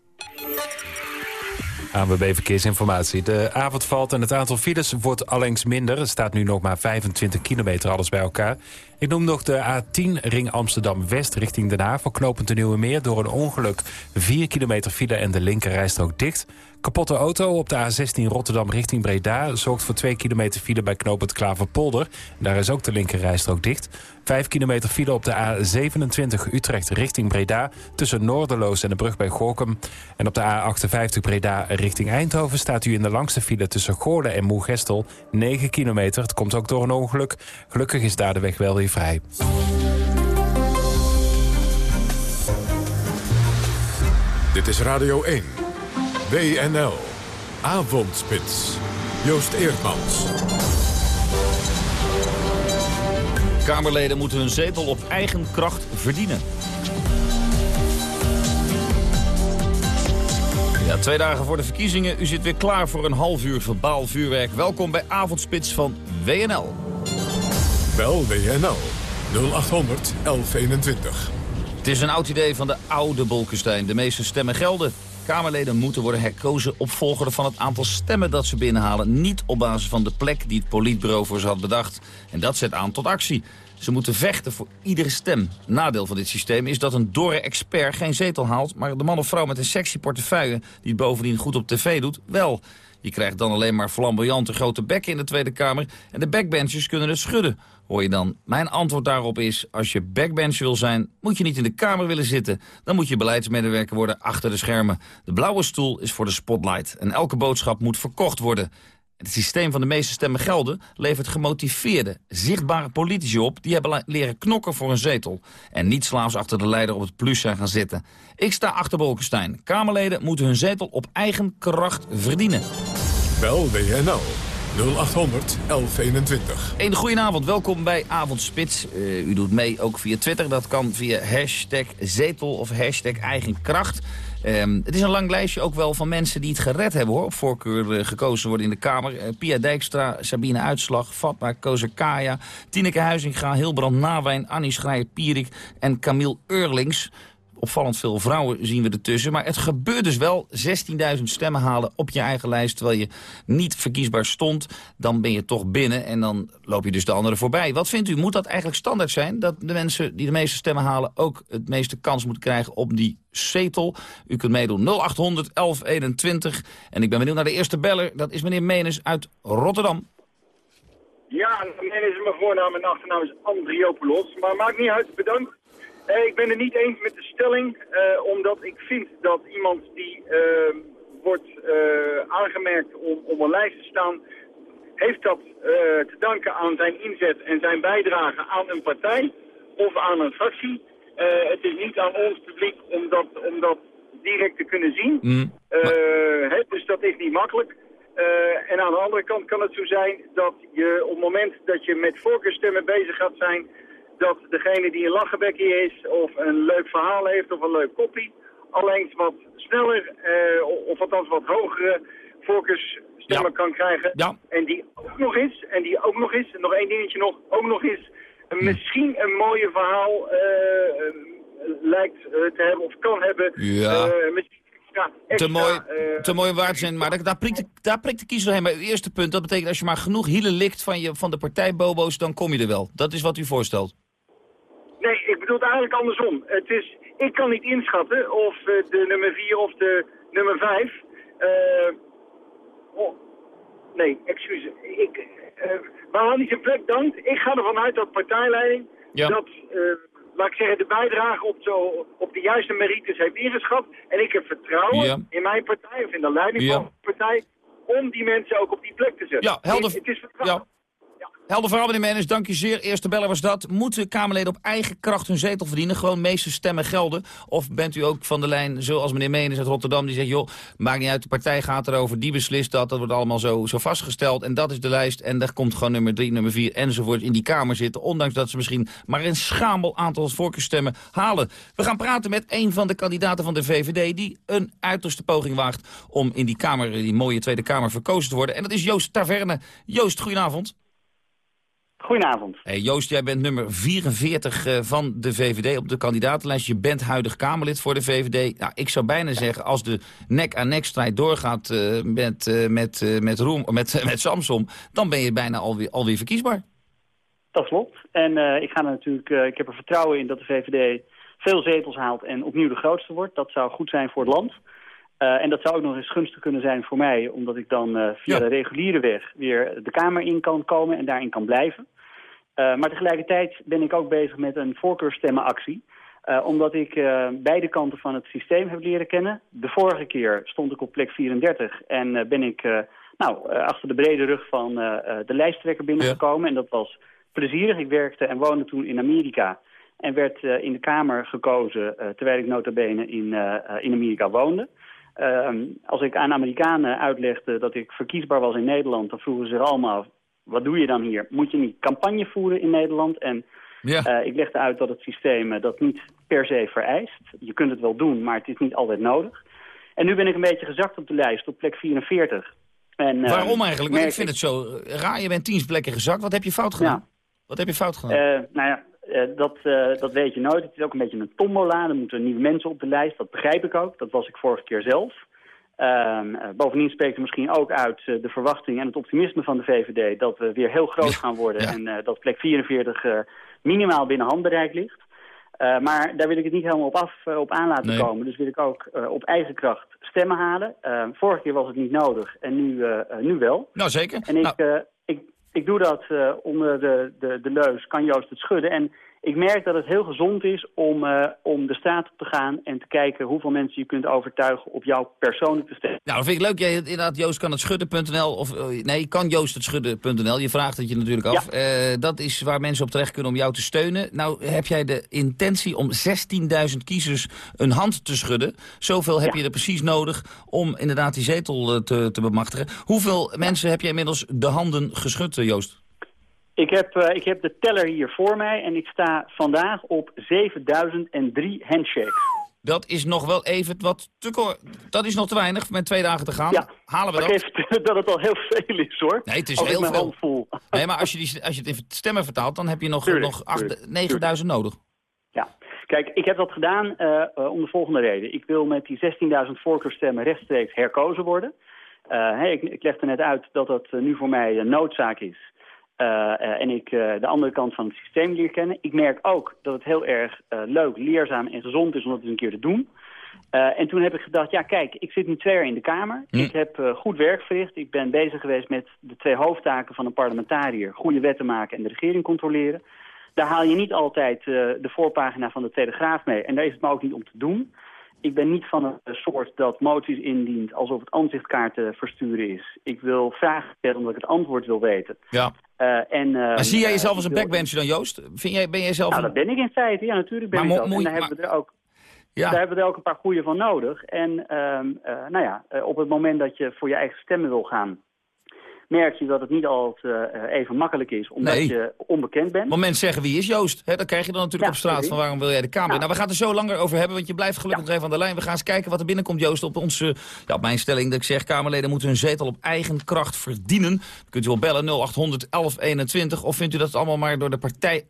ANWB Verkeersinformatie. De avond valt en het aantal files wordt allengs minder. Er staat nu nog maar 25 kilometer alles bij elkaar. Ik noem nog de A10 ring Amsterdam-West richting Den Haag... voor knooppunt de Nieuwe Meer door een ongeluk. 4 kilometer file en de linkerrijstrook dicht. Kapotte auto op de A16 Rotterdam richting Breda... zorgt voor 2 kilometer file bij knooppunt Klaverpolder. Daar is ook de linkerrijstrook dicht. 5 kilometer file op de A27 Utrecht richting Breda... tussen Noorderloos en de brug bij Gorkum. En op de A58 Breda richting Eindhoven... staat u in de langste file tussen Goorlen en Moergestel. 9 kilometer, het komt ook door een ongeluk. Gelukkig is daar de weg wel weer vrij. Dit is Radio 1. WNL. Avondspits. Joost Eerdmans. Kamerleden moeten hun zetel op eigen kracht verdienen. Ja, twee dagen voor de verkiezingen. U zit weer klaar voor een half uur verbaal vuurwerk. Welkom bij Avondspits van WNL. Bel WNL 0800 1121. Het is een oud idee van de oude Bolkestein. De meeste stemmen gelden. Kamerleden moeten worden herkozen op volgorde van het aantal stemmen dat ze binnenhalen. Niet op basis van de plek die het politbureau voor ze had bedacht. En dat zet aan tot actie. Ze moeten vechten voor iedere stem. Nadeel van dit systeem is dat een dorre expert geen zetel haalt... maar de man of vrouw met een sexy portefeuille die het bovendien goed op tv doet, wel... Je krijgt dan alleen maar flamboyante grote bekken in de Tweede Kamer... en de backbenchers kunnen het schudden. Hoor je dan? Mijn antwoord daarop is... als je backbencher wil zijn, moet je niet in de Kamer willen zitten. Dan moet je beleidsmedewerker worden achter de schermen. De blauwe stoel is voor de spotlight. En elke boodschap moet verkocht worden. Het systeem van de meeste stemmen gelden levert gemotiveerde, zichtbare politici op... die hebben leren knokken voor een zetel. En niet slaafs achter de leider op het plus zijn gaan zitten. Ik sta achter Bolkestein. Kamerleden moeten hun zetel op eigen kracht verdienen. Bel WNL 0800 1121. Een goedenavond, welkom bij Avondspits. Uh, u doet mee ook via Twitter, dat kan via hashtag zetel of hashtag eigenkracht. Um, het is een lang lijstje ook wel van mensen die het gered hebben hoor. Op voorkeur uh, gekozen worden in de Kamer. Uh, Pia Dijkstra, Sabine Uitslag, Fatma Kozakaya, Tineke Huizinga, Hilbrand Nawijn, Annie Schreier-Pierik en Camille Eurlings opvallend veel vrouwen zien we ertussen. Maar het gebeurt dus wel 16.000 stemmen halen op je eigen lijst... terwijl je niet verkiesbaar stond. Dan ben je toch binnen en dan loop je dus de anderen voorbij. Wat vindt u? Moet dat eigenlijk standaard zijn? Dat de mensen die de meeste stemmen halen... ook het meeste kans moeten krijgen op die zetel? U kunt meedoen 0800 1121. En ik ben benieuwd naar de eerste beller. Dat is meneer Menes uit Rotterdam. Ja, Menes is mijn voornaam en achternaam is Andriopoulos. Maar maakt niet uit, bedankt. Uh, ik ben het niet eens met de stelling, uh, omdat ik vind dat iemand die uh, wordt aangemerkt om, om een lijst te staan, heeft dat te danken aan zijn inzet en zijn bijdrage aan een partij of aan een fractie. het is niet aan ons publiek om dat, om dat direct te kunnen zien. Mm. Hè, dus dat is niet makkelijk. en aan de andere kant kan het zo zijn dat je op het moment dat je met voorkeurstemmen bezig gaat zijn dat degene die een lachenbekje is of een leuk verhaal heeft of een leuk kopie, alleen wat sneller uh, of althans wat hogere voorkeursstemmen kan krijgen. Ja. En die ook nog is, en die ook nog is, nog één dingetje nog, ook nog is, hm. misschien een mooie verhaal uh, lijkt te hebben of kan hebben. Ja. Ja, te mooi, uh, te mooi waard zijn, maar daar, prikt de, daar prikt de kiezer heen. Maar uw eerste punt, dat betekent als je maar genoeg hielen likt van, je, van de partijbobo's, dan kom je er wel. Dat is wat u voorstelt. Nee, ik bedoel het eigenlijk andersom. Het is, ik kan niet inschatten of uh, de nummer 4 of de nummer 5... Uh, eh, oh, nee, excuses. Ik, uh, waar niet zijn plek dankt, ik ga ervan uit dat partijleiding... Ja. dat laat ik zeggen, de bijdrage op, zo, op de juiste merites heeft ingeschat. En ik heb vertrouwen in mijn partij of in de leiding van de partij om die mensen ook op die plek te zetten. Ja, helder. Het, is vertrouwen. Helder verhaal, meneer Menes. Dank je zeer. Eerste beller was dat. Moeten Kamerleden op eigen kracht hun zetel verdienen? Gewoon meeste stemmen gelden? Of bent u ook van de lijn, zoals meneer Menes uit Rotterdam... die zegt, joh, maakt niet uit, de partij gaat erover, die beslist dat. Dat wordt allemaal zo, zo vastgesteld. En dat is de lijst. En daar komt gewoon nummer drie, nummer vier enzovoort in die Kamer zitten. Ondanks dat ze misschien maar een schamel aantal voorkeurstemmen halen. We gaan praten met een van de kandidaten van de VVD... die een uiterste poging waagt om in die Kamer, die mooie Tweede Kamer, verkozen te worden. En dat is Joost Taverne. Joost, goedenavond. Goedenavond. Hey Joost, jij bent nummer 44 uh, eh, van de VVD op de kandidatenlijst. Je bent huidig Kamerlid voor de VVD. Nou, ik zou bijna zeggen, als de nek-aan-nek strijd doorgaat uh, met, uh, met, met, Roem, met, met Samsom... dan ben je bijna alweer, alweer verkiesbaar. Dat klopt. En ik, ga er natuurlijk, ik heb er vertrouwen in dat de VVD veel zetels haalt... en opnieuw de grootste wordt. Dat zou goed zijn voor het land. En dat zou ook nog eens gunstig kunnen zijn voor mij... omdat ik dan via de reguliere weg weer de Kamer in kan komen en daarin kan blijven. Uh, maar tegelijkertijd ben ik ook bezig met een voorkeurstemmenactie. Omdat ik beide kanten van het systeem heb leren kennen. De vorige keer stond ik op plek 34 en ben ik nou, achter de brede rug van de lijsttrekker binnengekomen. En dat was plezierig. Ik werkte en woonde toen in Amerika. En werd in de Kamer gekozen terwijl ik nota bene in, in Amerika woonde. Ehm, als ik aan Amerikanen uitlegde dat ik verkiesbaar was in Nederland... dan vroegen ze zich allemaal wat doe je dan hier? Moet je niet campagne voeren in Nederland? En ja. uh, ik legde uit dat het systeem uh, dat niet per se vereist. Je kunt het wel doen, maar het is niet altijd nodig. En nu ben ik een beetje gezakt op de lijst, op plek 44. En, uh, Waarom eigenlijk? Want ik vind het zo raar. Je bent tien plekken gezakt. Wat heb je fout gedaan? Ja. Wat heb je fout gedaan? nou ja, dat, dat weet je nooit. Het is ook een beetje een tombola. Er moeten nieuwe mensen op de lijst. Dat begrijp ik ook. Dat was ik vorige keer zelf. Uh, bovendien spreekt er misschien ook uit de verwachting en het optimisme van de VVD... dat we weer heel groot gaan worden en dat plek 44 minimaal binnen handbereik ligt. maar daar wil ik het niet helemaal op af op aan laten nee. komen. Dus wil ik ook op eigen kracht stemmen halen. Ehm, vorige keer was het niet nodig en nu, nu wel. Nou, zeker. En ik, nou. Ik, doe dat onder de, de, de leus, kan Joost het schudden. En ik merk dat het heel gezond is om, uh, om de straat op te gaan... en te kijken hoeveel mensen je kunt overtuigen op jou persoonlijk te stemmen. Nou, dat vind ik leuk. Jij, inderdaad, Joost kan het schudden.nl. Of uh, nee, kan Joost het schudden.nl. Je vraagt het je natuurlijk af. Ja. Uh, dat is waar mensen op terecht kunnen om jou te steunen. Nou, heb jij de intentie om 16.000 kiezers een hand te schudden. Zoveel heb ja. je er precies nodig om inderdaad die zetel te, te bemachtigen. Hoeveel mensen heb jij inmiddels de handen geschud, Joost? Ik heb, uh, ik heb de teller hier voor mij en ik sta vandaag op 7003 handshakes. Dat is nog wel even wat te Dat is nog te weinig met twee dagen te gaan. Ja, Halen we dat? Ik geef dat het al heel veel is hoor. Nee, het is heel veel. Voel. Nee, maar als je, die, als je het in stemmen vertaalt, dan heb je nog, tuurlijk, nog 8, 9000 nodig. Ja, kijk, ik heb dat gedaan uh, uh, om de volgende reden. Ik wil met die 16.000 voorkeurstemmen rechtstreeks herkozen worden. Hey, ik, ik legde net uit dat dat nu voor mij een noodzaak is. Uh, uh, en ik uh, de andere kant van het systeem leer kennen. Ik merk ook dat het heel erg leuk, leerzaam en gezond is om dat eens een keer te doen. en toen heb ik gedacht, ja kijk, ik zit nu twee jaar in de Kamer. Hm. Ik heb goed werk verricht. Ik ben bezig geweest met de twee hoofdtaken van een parlementariër. Goede wetten maken en de regering controleren. Daar haal je niet altijd de voorpagina van de Telegraaf mee. En daar is het me ook niet om te doen. Ik ben niet van een soort dat moties indient alsof het aanzichtkaart te versturen is. Ik wil vragen stellen omdat ik het antwoord wil weten. Ja. Uh, en, uh, maar zie jij jezelf als een backbencher dan, Joost? Vind jij, ben jij zelf nou, dat ben ik in feite. Ja, natuurlijk ben maar ik dat. En daar, hebben we er ook, ja. daar hebben we er ook een paar goede van nodig. En uh, nou ja, op het moment dat je voor je eigen stemmen wil gaan merk je dat het niet altijd uh, even makkelijk is, omdat nee. je onbekend bent. Want mensen zeggen, wie is Joost? He, dan krijg je dan natuurlijk ja, op straat van waarom wil jij de Kamer? Ja. Nou, we gaan het er zo langer over hebben, want je blijft gelukkig ja. even aan de lijn. We gaan eens kijken wat er binnenkomt, Joost, op onze, ja, op mijn stelling dat ik zeg, Kamerleden moeten hun zetel op eigen kracht verdienen. Dan kunt u wel bellen 0800 1121 of vindt u dat het allemaal maar door de partij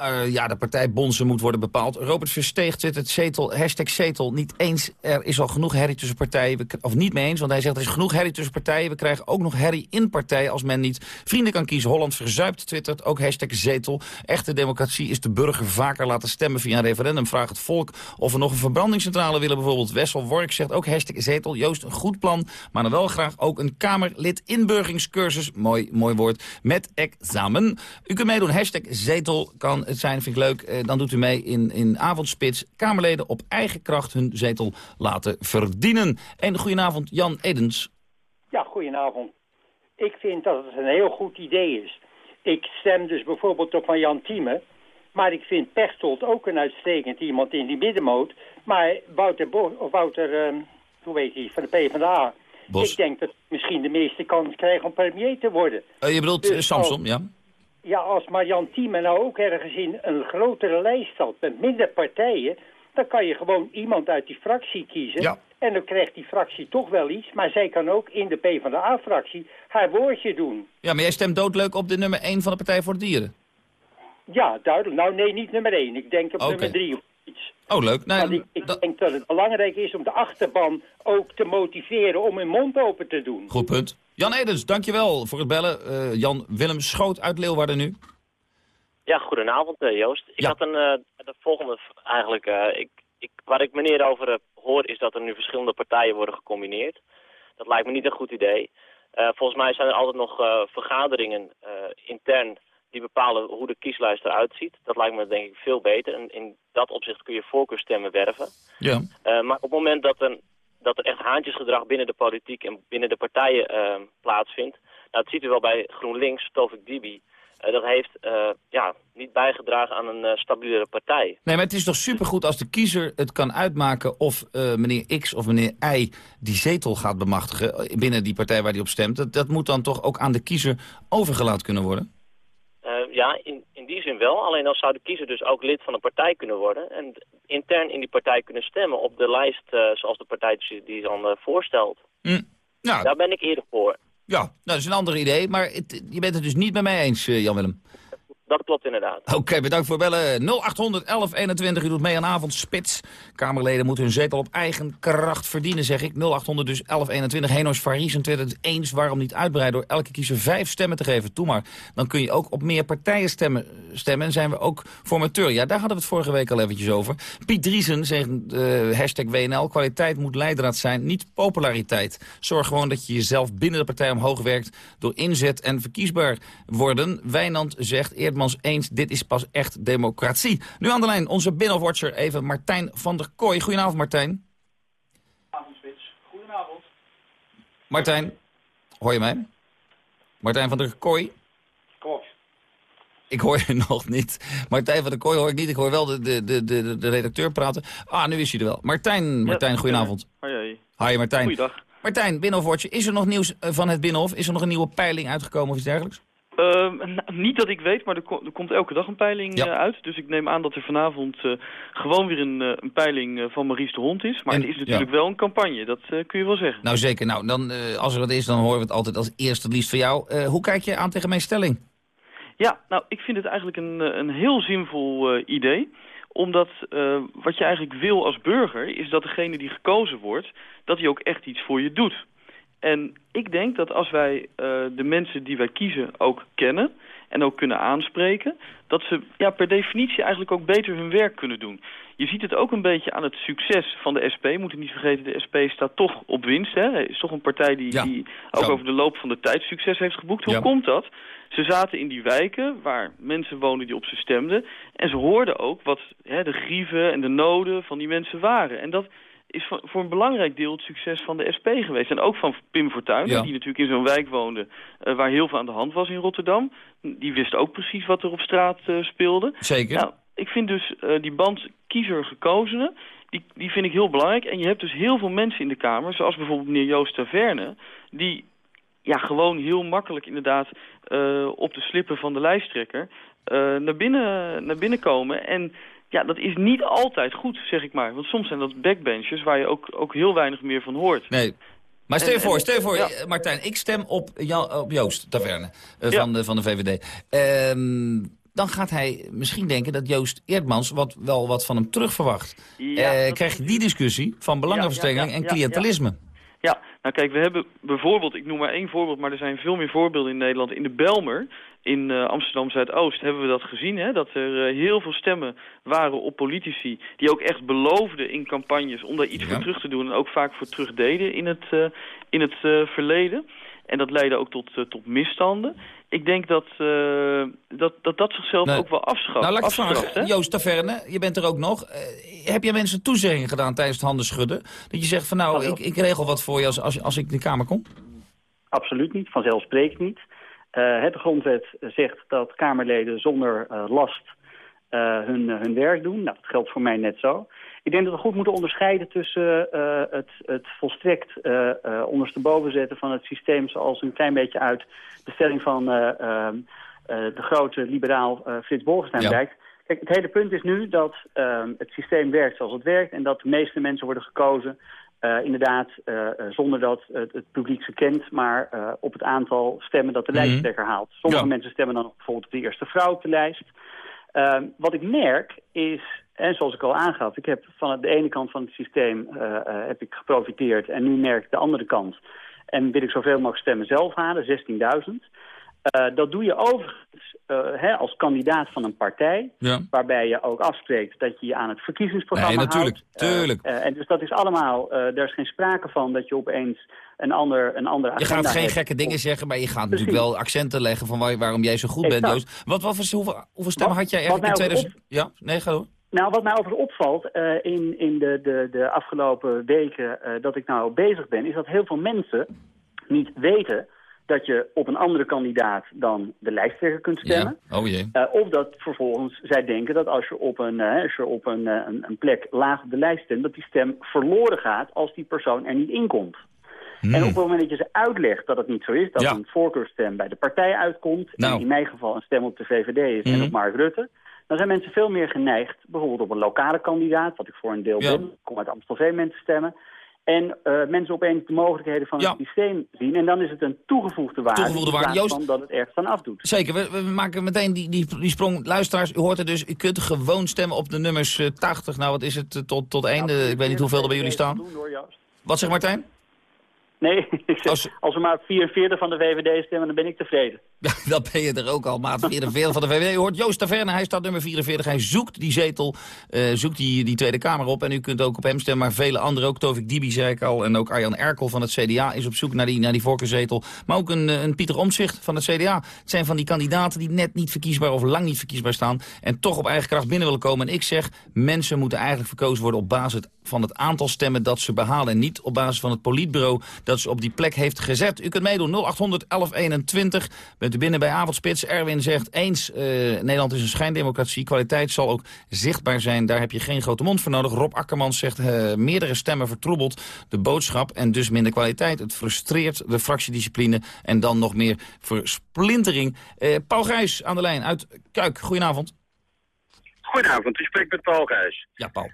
uh, ja, de partijbonzen moet worden bepaald. Robert Versteeg zit het zetel, hashtag zetel niet eens. Er is al genoeg herrie tussen partijen. Of niet mee eens, want hij zegt er is genoeg herrie tussen partijen. We krijgen ook nog herrie in partijen als men niet vrienden kan kiezen. Holland verzuipt, twittert, ook hashtag zetel. Echte democratie is de burger vaker laten stemmen via een referendum. Vraagt het volk of we nog een verbrandingscentrale willen. Bijvoorbeeld Wessel Work zegt ook hashtag zetel. Joost, een goed plan, maar dan wel graag ook een Kamerlid inburgingscursus. Mooi, mooi woord. Met examen. U kunt meedoen, hashtag zetel kan zijn, vind ik leuk. Eh, dan doet u mee in, in avondspits. Kamerleden op eigen kracht hun zetel laten verdienen. En goedenavond, Jan Edens. Ja, goedenavond. Ik vind dat het een heel goed idee is. Ik stem dus bijvoorbeeld op van Jan Thieme. Maar ik vind Pechtold ook een uitstekend iemand in die middenmoot. Maar Wouter, Bo of Wouter um, hoe weet hij, van de PvdA... Bos. Ik denk dat misschien de meeste kans krijgen om premier te worden. Uh, je bedoelt dus, Samson, ja? Ja, als Marian Thieme nou ook ergens in een grotere lijst had met minder partijen... dan kan je gewoon iemand uit die fractie kiezen. Ja. En dan krijgt die fractie toch wel iets. Maar zij kan ook in de PvdA-fractie haar woordje doen. Ja, maar jij stemt doodleuk op de nummer 1 van de Partij voor de Dieren. Ja, duidelijk. Nou, nee, niet nummer 1. Ik denk op okay. nummer 3 of iets. Oh, leuk. Nou, ik, ik denk dat het belangrijk is om de achterban ook te motiveren om hun mond open te doen. Goed punt. Jan Edens, dankjewel voor het bellen. Uh, Jan Willem Schoot uit Leeuwarden nu. Ja, goedenavond uh, Joost. Ik ja. had een uh, de volgende eigenlijk. ik, ik, waar ik meneer over hoor is dat er nu verschillende partijen worden gecombineerd. Dat lijkt me niet een goed idee. volgens mij zijn er altijd nog vergaderingen intern die bepalen hoe de kieslijst eruit ziet. Dat lijkt me denk ik veel beter. En in dat opzicht kun je voorkeurstemmen werven. Ja. maar op het moment dat een dat er echt haantjesgedrag binnen de politiek en binnen de partijen uh, plaatsvindt. Nou, dat ziet u wel bij GroenLinks, Tovik Dibi. Uh, dat heeft uh, ja, niet bijgedragen aan een stabielere partij. Nee, maar het is toch supergoed als de kiezer het kan uitmaken... of meneer X of meneer Y die zetel gaat bemachtigen binnen die partij waar hij op stemt. Dat, dat moet dan toch ook aan de kiezer overgelaten kunnen worden? Ja, in, in die zin wel. Alleen dan zou de kiezer dus ook lid van een partij kunnen worden. En intern in die partij kunnen stemmen op de lijst uh, zoals de partij die dan uh, voorstelt. Mm. Nou, Daar ben ik eerder voor. Ja, nou, dat is een ander idee. Maar het, je bent het dus niet met mij eens, Jan-Willem. Dat klopt inderdaad. Oké, bedankt voor bellen. 0800 1121, u doet mee aan avondspits. Kamerleden moeten hun zetel op eigen kracht verdienen, zeg ik. 0800 dus 1121. Henos Faries en Twitter eens. Waarom niet uitbreiden door elke kiezer vijf stemmen te geven? Toe maar. Dan kun je ook op meer partijen stemmen. stemmen en zijn we ook formateur. Ja, daar hadden we het vorige week al eventjes over. Piet Driesen zegt, uh, hashtag WNL, kwaliteit moet leidraad zijn, niet populariteit. Zorg gewoon dat je jezelf binnen de partij omhoog werkt door inzet en verkiesbaar worden. Wijnand zegt, eerd Eens, dit is pas echt democratie. Nu aan de lijn, onze binnenwatcher even Martijn van der Kooi. Goedenavond Martijn. Goedenavond. Martijn, hoor je mij? Martijn van der Kooi? Klopt. Ik hoor je nog niet. Martijn van der Kooi hoor ik niet. Ik hoor wel de, de, de, de, de redacteur praten. Ah, nu is hij er wel. Martijn, Martijn, goedenavond. Hoi, hoi. Martijn. Goeiedag. Martijn, Binnenhofwatch, is er nog nieuws eh, van het Binnenhof? Is er nog een nieuwe peiling uitgekomen of iets dergelijks? Ehm, niet dat ik weet, maar er, ko- er komt elke dag een peiling Ja. eh, uit. Dus ik neem aan dat er vanavond eh, gewoon weer een, eh, een peiling van Maurice de Hond is. Maar En- het is natuurlijk ja. wel een campagne, dat kun je wel zeggen. Nou zeker. Nou, dan, als er wat is, dan horen we het altijd als eerste het liefst van jou. Hoe kijk je aan tegen mijn stelling? Ja, nou, ik vind het eigenlijk een, een heel zinvol idee. Omdat wat je eigenlijk wil als burger is dat degene die gekozen wordt, dat hij ook echt iets voor je doet. En ik denk dat als wij eh, de mensen die wij kiezen ook kennen en ook kunnen aanspreken, dat ze ja, per definitie eigenlijk ook beter hun werk kunnen doen. Je ziet het ook een beetje aan het succes van de SP. Moet niet vergeten, de SP staat toch op winst. Hè? Het is toch een partij die, die ook zo. over de loop van de tijd succes heeft geboekt. Hoe Ja. komt dat? Ze zaten in die wijken waar mensen wonen die op ze stemden. En ze hoorden ook wat hè, de grieven en de noden van die mensen waren. En dat is voor, een belangrijk deel het succes van de SP geweest. En ook van Pim Fortuyn, Ja. die natuurlijk in zo'n wijk woonde... eh, waar heel veel aan de hand was in Rotterdam. Die wist ook precies wat er op straat eh, speelde. Zeker. Nou, ik vind dus eh, die band kiezer gekozenen... Die, die vind ik heel belangrijk. En je hebt dus heel veel mensen in de Kamer... zoals bijvoorbeeld meneer Joost Taverne... die ja, gewoon heel makkelijk inderdaad op de slippen van de lijsttrekker naar, binnen, naar binnen komen. En ja, dat is niet altijd goed, zeg ik maar. Want soms zijn dat backbenchers waar je ook, ook heel weinig meer van hoort. Nee. Maar stel je En- voor, stel je voor ja. eh, Martijn, ik stem op, Jan, op Joost Taverne eh, Ja. van, de, van de VVD. Ehm, dan gaat hij misschien denken dat Joost Eerdmans wat, wel wat van hem terugverwacht. Ja, Eh, dat krijg je die discussie van belangenverstrengeling en cliëntelisme. Ja, nou kijk, we hebben bijvoorbeeld, ik noem maar één voorbeeld, maar er zijn veel meer voorbeelden in Nederland. In de Belmer, in eh, Amsterdam Zuidoost, hebben we dat gezien. Hè? Dat er eh, heel veel stemmen waren op politici die ook echt beloofden in campagnes om daar iets voor terug te doen. En ook vaak voor terug deden in het, eh, in het eh, verleden. En dat leidde ook tot, eh, tot misstanden. Ik denk dat, eh, dat, dat dat zichzelf ook wel afschaft. Nou, laat ik vragen? Joost Taverne, je bent er ook nog. Eh, heb jij mensen toezeggingen gedaan tijdens het handen schudden? Dat je zegt van nou, ik, ik regel wat voor je als, als, als ik in de Kamer kom? Absoluut niet, vanzelfsprekend niet. Eh, het de grondwet zegt dat Kamerleden zonder eh, last hun, hun werk doen. Nou, dat geldt voor mij net zo. Ik denk dat we goed moeten onderscheiden tussen eh, het, het volstrekt eh eh, ondersteboven zetten van het systeem... zoals een klein beetje uit de stelling van eh, ehm, eh, de grote liberaal eh, Frits Bolkestein Ja. blijkt. Kijk, het hele punt is nu dat ehm, het systeem werkt zoals het werkt... en dat de meeste mensen worden gekozen eh, inderdaad, eh, eh, zonder dat het, het publiek ze kent, maar eh, op het aantal stemmen dat de Mhm. lijsttrekker haalt. Sommige Ja. mensen stemmen dan bijvoorbeeld op de eerste vrouw op de lijst. Ehm, wat ik merk is, en zoals ik al aangaf, ik heb van de ene kant van het systeem eh, eh, heb ik geprofiteerd en nu merk ik de andere kant. En wil ik zoveel mogelijk stemmen zelf halen, 16.000. Eh, dat doe je overigens hè, als kandidaat van een partij, Ja. waarbij je ook afspreekt dat je je aan het verkiezingsprogramma Nee, natuurlijk. houdt. Tuurlijk. en dus dat is allemaal, daar is geen sprake van dat je opeens een ander, een andere Je gaat geen gekke dingen zeggen, maar je gaat Precies. natuurlijk wel accenten leggen van waar, waarom jij zo goed bent. Joost. Wat, wat, was- hoeveel, hoeveel stemmen Wat- had jij wat eigenlijk in mij ook 2000? Ja, nee, ga door. Nou, wat mij overigens opvalt eh, in, in de, de, de afgelopen weken eh, dat ik nou bezig ben... is dat heel veel mensen niet weten dat je op een andere kandidaat dan de lijsttrekker kunt stemmen. Ja. Oh jee. Eh, of dat vervolgens zij denken dat als je op, een, als je op een, een, een plek laag op de lijst stemt... dat die stem verloren gaat als die persoon er niet in komt. En op het moment dat je ze uitlegt dat het niet zo is... dat Ja. een voorkeurstem bij de partij uitkomt... Nou. en in mijn geval een stem op de VVD is en Mhm. op Mark Rutte... dan zijn mensen veel meer geneigd, bijvoorbeeld op een lokale kandidaat... wat ik voor een deel Ja. ben, ik kom uit Amstelveen mensen stemmen... en eh, mensen opeens de mogelijkheden van het systeem zien... en dan is het een toegevoegde waarde, Toegevoegde waarde. Joost- van dat het ergens aan afdoet. Zeker, we, we maken meteen die, die, die sprong. Luisteraars, u hoort het dus, u kunt gewoon stemmen op de nummers eh, 80. Nou, wat is het, eh, tot, tot 1? ik weet niet hoeveel er bij jullie staan. Wat zegt Martijn? Nee, als, als we maar 44 van de VVD stemmen, dan ben ik tevreden. dan ben je er ook al, maat 44 van de VVD. U hoort Joost Taverne, hij staat nummer 44. Hij zoekt die zetel, uh, zoekt die, die Tweede Kamer op. En u kunt ook op hem stemmen, maar vele anderen ook. Tovik Dibi zei ik al. En ook Arjan Erkel van het CDA is op zoek naar die, naar die voorkeurzetel. Maar ook een, een Pieter Omtzigt van het CDA. Het zijn van die kandidaten die net niet verkiesbaar of lang niet verkiesbaar staan. En toch op eigen kracht binnen willen komen. En ik zeg, mensen moeten eigenlijk verkozen worden op basis van het aantal stemmen dat ze behalen. En niet op basis van het politbureau dat ze op die plek heeft gezet. U kunt meedoen 0800 1121. Bent u binnen bij Avondspits. Erwin zegt eens, uh, Nederland is een schijndemocratie. Kwaliteit zal ook zichtbaar zijn. Daar heb je geen grote mond voor nodig. Rob Akkermans zegt uh, meerdere stemmen vertroebelt de boodschap en dus minder kwaliteit. Het frustreert de fractiediscipline en dan nog meer versplintering. Uh, Paul Gijs aan de lijn uit Kuik. Goedenavond. Goedenavond, u spreekt met Paul Gijs. Ja, Paul.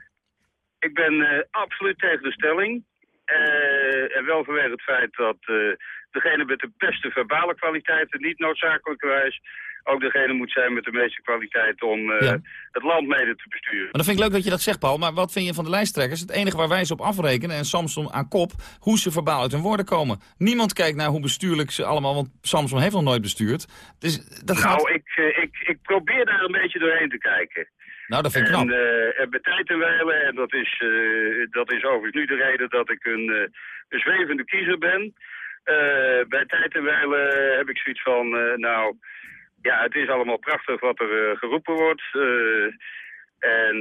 Ik ben uh, absoluut tegen de stelling. Uh, en wel vanwege het feit dat uh, degene met de beste verbale kwaliteiten niet noodzakelijkerwijs ook degene moet zijn met de meeste kwaliteit om ja. het land mede te besturen. Maar dan vind ik leuk dat je dat zegt, Paul. Maar wat vind je van de lijsttrekkers? Het enige waar wij ze op afrekenen, en Samson aan kop, hoe ze verbaal uit hun woorden komen. Niemand kijkt naar hoe bestuurlijk ze allemaal, want Samson heeft nog nooit bestuurd. Dus dat nou, gaat... ik, ik, ik probeer daar een beetje doorheen te kijken. Nou, dat vind ik knap. En, uh, en bij tijd en wijle, en dat is, uh, dat is overigens nu de reden dat ik een, uh, een zwevende kiezer ben. bij tijd en wijle heb ik zoiets van, nou, ja, het is allemaal prachtig wat er geroepen wordt. en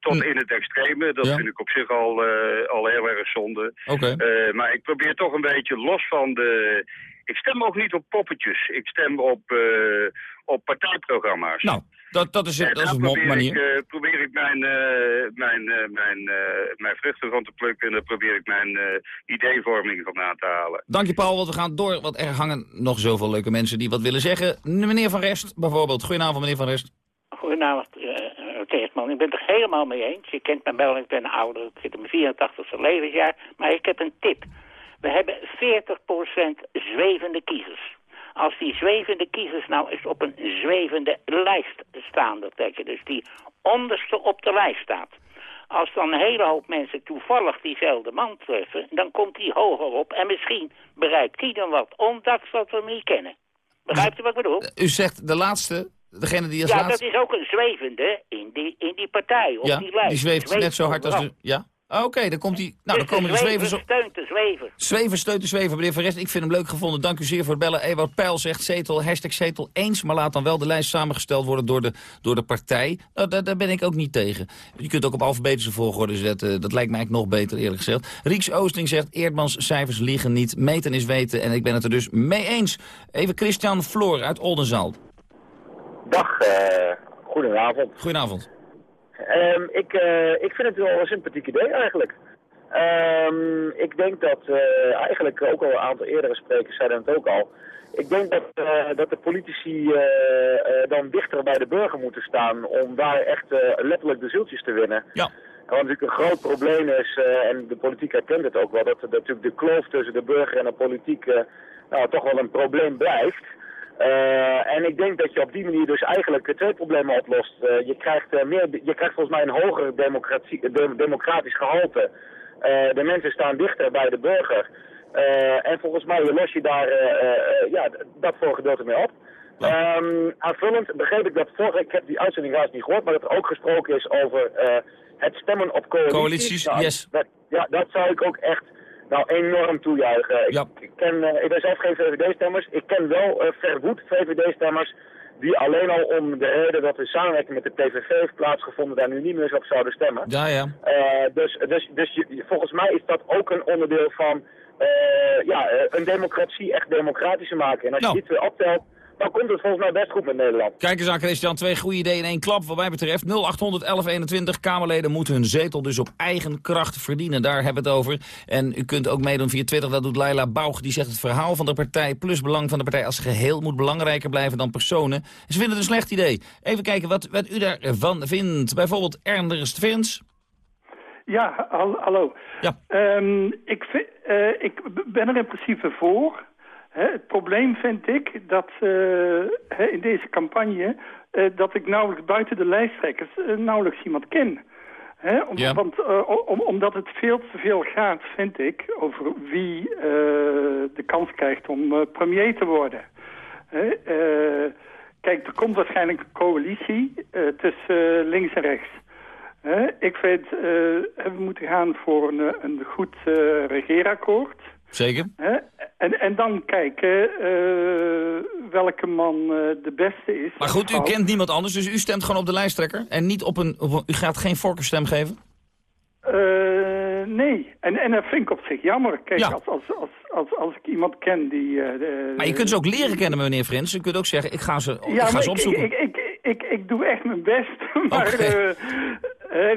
tot hm. in het extreme, dat ja. vind ik op zich al, al heel erg zonde. Okay. maar ik probeer toch een beetje los van de... Ik stem ook niet op poppetjes. Ik stem op, op partijprogramma's. Nou, dat, dat is, het, dat is een manier. Ik, uh, probeer ik mijn, uh, mijn, uh, mijn, mijn vruchten van te plukken en dan probeer ik mijn ideevorming van aan te halen. Dank je Paul, want we gaan door, want er hangen nog zoveel leuke mensen die wat willen zeggen. Meneer Van Rest bijvoorbeeld. Goedenavond meneer Van Rest. Goedenavond Keesman. Ik ben het er helemaal mee eens. Je kent me wel, ik ben ouder, ik zit in mijn 84ste levensjaar. Maar ik heb een tip. We hebben 40% zwevende kiezers. Als die zwevende kiezers nou eens op een zwevende lijst staan, dat betekent dus die onderste op de lijst staat. Als dan een hele hoop mensen toevallig diezelfde man treffen, dan komt die hoger op en misschien bereikt die dan wat, ondanks dat we hem niet kennen. Begrijpt u wat ik bedoel? U zegt de laatste, degene die als ja, laatste... dat is ook een zwevende in die, in die partij, op ja, die lijst. die zweeft, net zo hard als de... Ja? Ah, Oké, dan komt hij. Nou, dus dan komen de, de zwevers. steunt de zwever. Zwever steunt de zwever. Meneer Van Rest, ik vind hem leuk gevonden. Dank u zeer voor het bellen. Ewout Peil zegt zetel, hashtag zetel eens. Maar laat dan wel de lijst samengesteld worden door de, door de partij. Nou, daar, daar ben ik ook niet tegen. Je kunt ook op alfabetische volgorde zetten. Dat lijkt mij eigenlijk nog beter, eerlijk gezegd. Rieks Oosting zegt, Eerdmans cijfers liegen niet. Meten is weten. En ik ben het er dus mee eens. Even Christian Floor uit Oldenzaal. Dag, uh, goedenavond. Goedenavond. Um, ik, uh, ik vind het wel een sympathiek idee eigenlijk. Um, ik denk dat uh, eigenlijk ook al een aantal eerdere sprekers zeiden het ook al. Ik denk dat, uh, dat de politici uh, dan dichter bij de burger moeten staan om daar echt letterlijk de zieltjes te winnen. Ja. Wat natuurlijk een groot probleem is, en de politiek herkent het ook wel, dat, dat natuurlijk de kloof tussen de burger en de politiek nou, toch wel een probleem blijft. Uh, en ik denk dat je op die manier dus eigenlijk twee problemen oplost. Uh, je, krijgt, uh, meer, je krijgt volgens mij een hoger de, democratisch gehalte. de mensen staan dichter bij de burger. en volgens mij los je daar ja, dat voor gedeelte mee op. Ja. Um, aanvullend begreep ik dat vorige, ik heb die uitzending juist niet gehoord, maar dat er ook gesproken is over het stemmen op coalities. Coalities, nou, yes. Dat, ja, dat zou ik ook echt nou, enorm toejuichen. Ik, Ja. ik, ken, uh, ik ben zelf geen VVD-stemmers. Ik ken wel uh, verwoed VVD-stemmers die alleen al om de reden dat de samenwerking met de PVV heeft plaatsgevonden daar nu niet meer op zouden stemmen. Ja, ja. Uh, dus dus, dus je, volgens mij is dat ook een onderdeel van ja, een democratie echt democratischer maken. En als Nou. je die twee optelt, dan komt het volgens mij best goed met Nederland. Kijk eens aan, Christian. Twee goede ideeën in één klap. Wat mij betreft 0800 1121. Kamerleden moeten hun zetel dus op eigen kracht verdienen. Daar hebben we het over. En u kunt ook meedoen via Twitter. Dat doet Laila Bouch. Die zegt het verhaal van de partij plus belang van de partij als geheel moet belangrijker blijven dan personen. Ze vinden het een slecht idee. Even kijken wat, wat u daarvan vindt. Bijvoorbeeld Ernst Vins. Ja, hal- hallo. Ja. Ehm, ik, vind, eh, ik ben er in principe voor. Het probleem vind ik dat eh, in deze campagne... eh, dat ik nauwelijks buiten de lijsttrekkers eh, nauwelijks iemand ken. Hè, om- Ja. Want om, omdat het veel te veel gaat, vind ik, over wie de kans krijgt om premier te worden. Kijk, er komt waarschijnlijk een coalitie tussen links en rechts. Ik vind, we moeten gaan voor een, een goed regeerakkoord. Zeker. Hè? En, en dan kijken eh, welke man eh, de beste is. Maar goed, u kent niemand anders, dus u stemt gewoon op de lijsttrekker. En niet op een... Op een- u gaat geen voorkeurstem geven? Eh, nee, en, en dat vind ik op zich jammer. Kijk, Ja. als, als, als, als, als ik iemand ken die... Maar je kunt ze ook leren kennen, meneer Frins. U kunt ook zeggen, ik ga ze, ik ga ze opzoeken. ik, ik, ik, ik, ik doe echt mijn best. Maar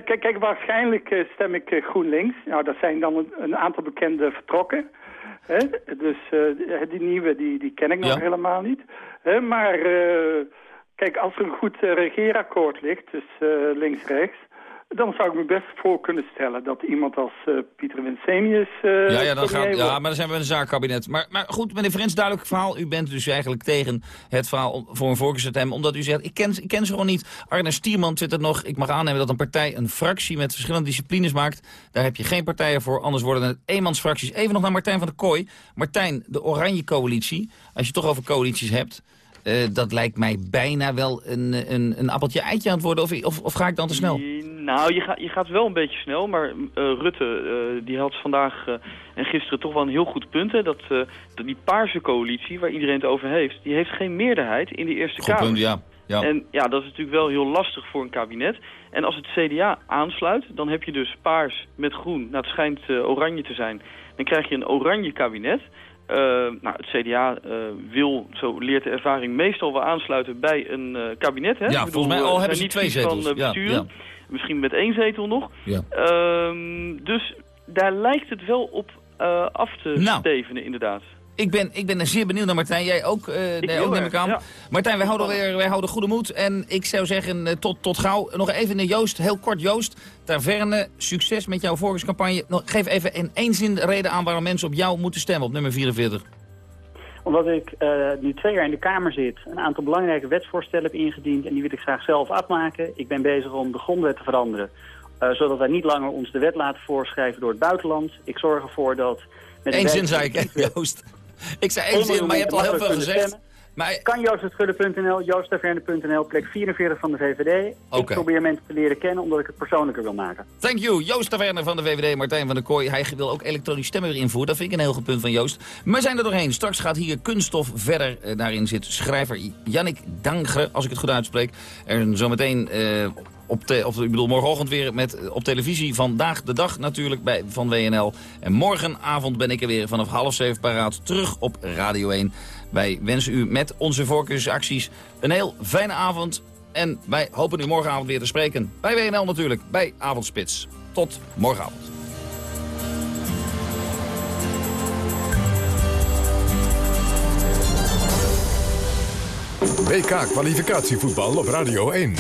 kijk, kijk, waarschijnlijk stem ik GroenLinks. Nou, dat zijn dan een, een aantal bekenden vertrokken. Hè? Dus eh, die nieuwe, die, die ken ik nog Ja. helemaal niet. Hè, maar eh, kijk, als er een goed eh, regeerakkoord ligt, dus links-rechts... dan zou ik me best voor kunnen stellen dat iemand als eh, Pieter Winsemius... eh, ja, ja, dan gaat, ja, maar dan zijn we in een zaakkabinet. Maar, maar goed, meneer Frins, duidelijk verhaal. U bent dus eigenlijk tegen het verhaal voor een voorkeurstem. Omdat u zegt, ik ken, ik ken ze gewoon niet. Arne Stierman twittert nog, ik mag aannemen dat een partij een fractie met verschillende disciplines maakt. Daar heb je geen partijen voor, anders worden het eenmansfracties. Even nog naar Martijn van der Kooi. Martijn, de Oranje Coalitie, als je het toch over coalities hebt... eh, dat lijkt mij bijna wel een, een, een appeltje-eitje aan het worden. Of, of, of ga ik dan te snel? Nou, je, gaat je gaat wel een beetje snel, maar eh, Rutte eh, die had vandaag en gisteren toch wel een heel goed punt. Hè, dat, dat die paarse coalitie, waar iedereen het over heeft, die heeft geen meerderheid in de Eerste Goed Kamer. punt, ja. ja. En ja, dat is natuurlijk wel heel lastig voor een kabinet. En als het CDA aansluit, dan heb je dus paars met groen. Nou, het schijnt oranje te zijn. Dan krijg je een oranje kabinet. Eh, nou, het CDA eh, wil, zo leert de ervaring, meestal wel aansluiten bij een eh, kabinet. Hè? Ja, bedoel, volgens mij al hebben ze niet twee zetels. Van, Ja. Misschien met één zetel nog. Ja. Ehm, dus daar lijkt het wel op af te Nou. stevenen, inderdaad. Ik ben, ik ben er zeer benieuwd naar Martijn. Jij ook, eh nee, ook neem ik aan. ja. Martijn, wij houden, weer, wij houden goede moed. En ik zou zeggen, eh, tot, tot gauw. Nog even naar Joost, heel kort Joost. Taverne, succes met jouw voorkeurscampagne. Nog, geef even in één zin de reden aan waarom mensen op jou moeten stemmen, op nummer 44. Omdat ik eh, nu twee jaar in de Kamer zit, een aantal belangrijke wetsvoorstellen heb ingediend en die wil ik graag zelf afmaken. Ik ben bezig om de grondwet te veranderen, eh, zodat wij niet langer ons de wet laten voorschrijven door het buitenland. Ik zorg ervoor dat... Eén zin zei ik, Joost. Ik zei één zin, maar je hebt al heel veel gezegd. stemmen. Kan joosthetgudde.nl, joosttaverne.nl, plek 44 van de VVD. Ik probeer mensen te leren kennen omdat ik het persoonlijker wil maken. Thank you. Joost Taverne van de VVD, Martijn van der Kooi. Hij wil ook elektronisch stemmen weer invoeren. Dat vind ik een heel goed punt van Joost. Maar we zijn er doorheen. Straks gaat hier kunststof verder. Eh, daarin zit schrijver Jannik Dangre, als ik het goed uitspreek. En zometeen... eh op te, of, ik bedoel, morgenochtend weer met, eh, op televisie Vandaag de Dag natuurlijk bij, van WNL. En morgenavond ben ik er weer vanaf half zeven paraat terug op Radio 1. Wij wensen u met onze voorkeursacties een heel fijne avond. En wij hopen u morgenavond weer te spreken. Bij WNL natuurlijk, bij Avondspits. Tot morgenavond. WK kwalificatievoetbal op Radio 1.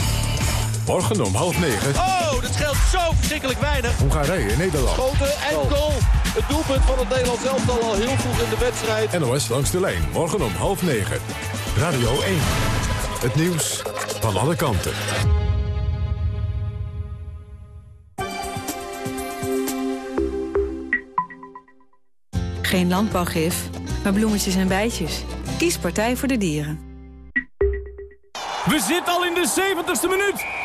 Morgen om half negen. Oh, dat scheelt zo verschrikkelijk weinig. Hongarije, Nederland. Schoten en goal. Het doelpunt van het Nederlands elftal al heel vroeg in de wedstrijd. NOS langs de lijn. Morgen om half negen. Radio 1. Het nieuws van alle kanten. Geen landbouwgif, maar bloemetjes en bijtjes. Kies Partij voor de Dieren. We zitten al in de 70ste minuut.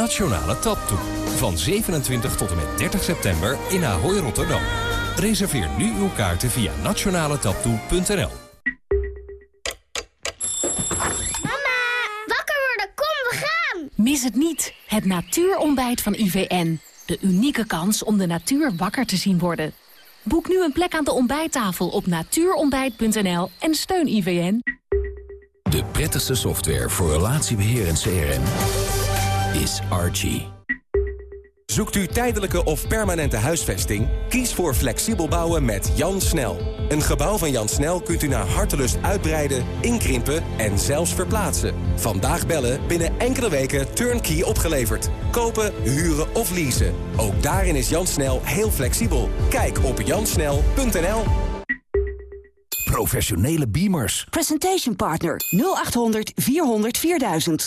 Nationale Taptoe. Van 27 tot en met 30 september in Ahoy Rotterdam. Reserveer nu uw kaarten via nationaletaptoe.nl. Wakker worden, kom, we gaan! Mis het niet, het natuurontbijt van IVN. De unieke kans om de natuur wakker te zien worden. Boek nu een plek aan de ontbijttafel op natuurontbijt.nl en steun IVN. De prettigste software voor relatiebeheer en CRM is Archie. Zoekt u tijdelijke of permanente huisvesting? Kies voor flexibel bouwen met Jan Snel. Een gebouw van Jan Snel kunt u naar hartelust uitbreiden, inkrimpen en zelfs verplaatsen. Vandaag bellen, binnen enkele weken turnkey opgeleverd. Kopen, huren of leasen. Ook daarin is Jan Snel heel flexibel. Kijk op jansnel.nl Professionele beamers. Presentation Partner 0800 400 4000.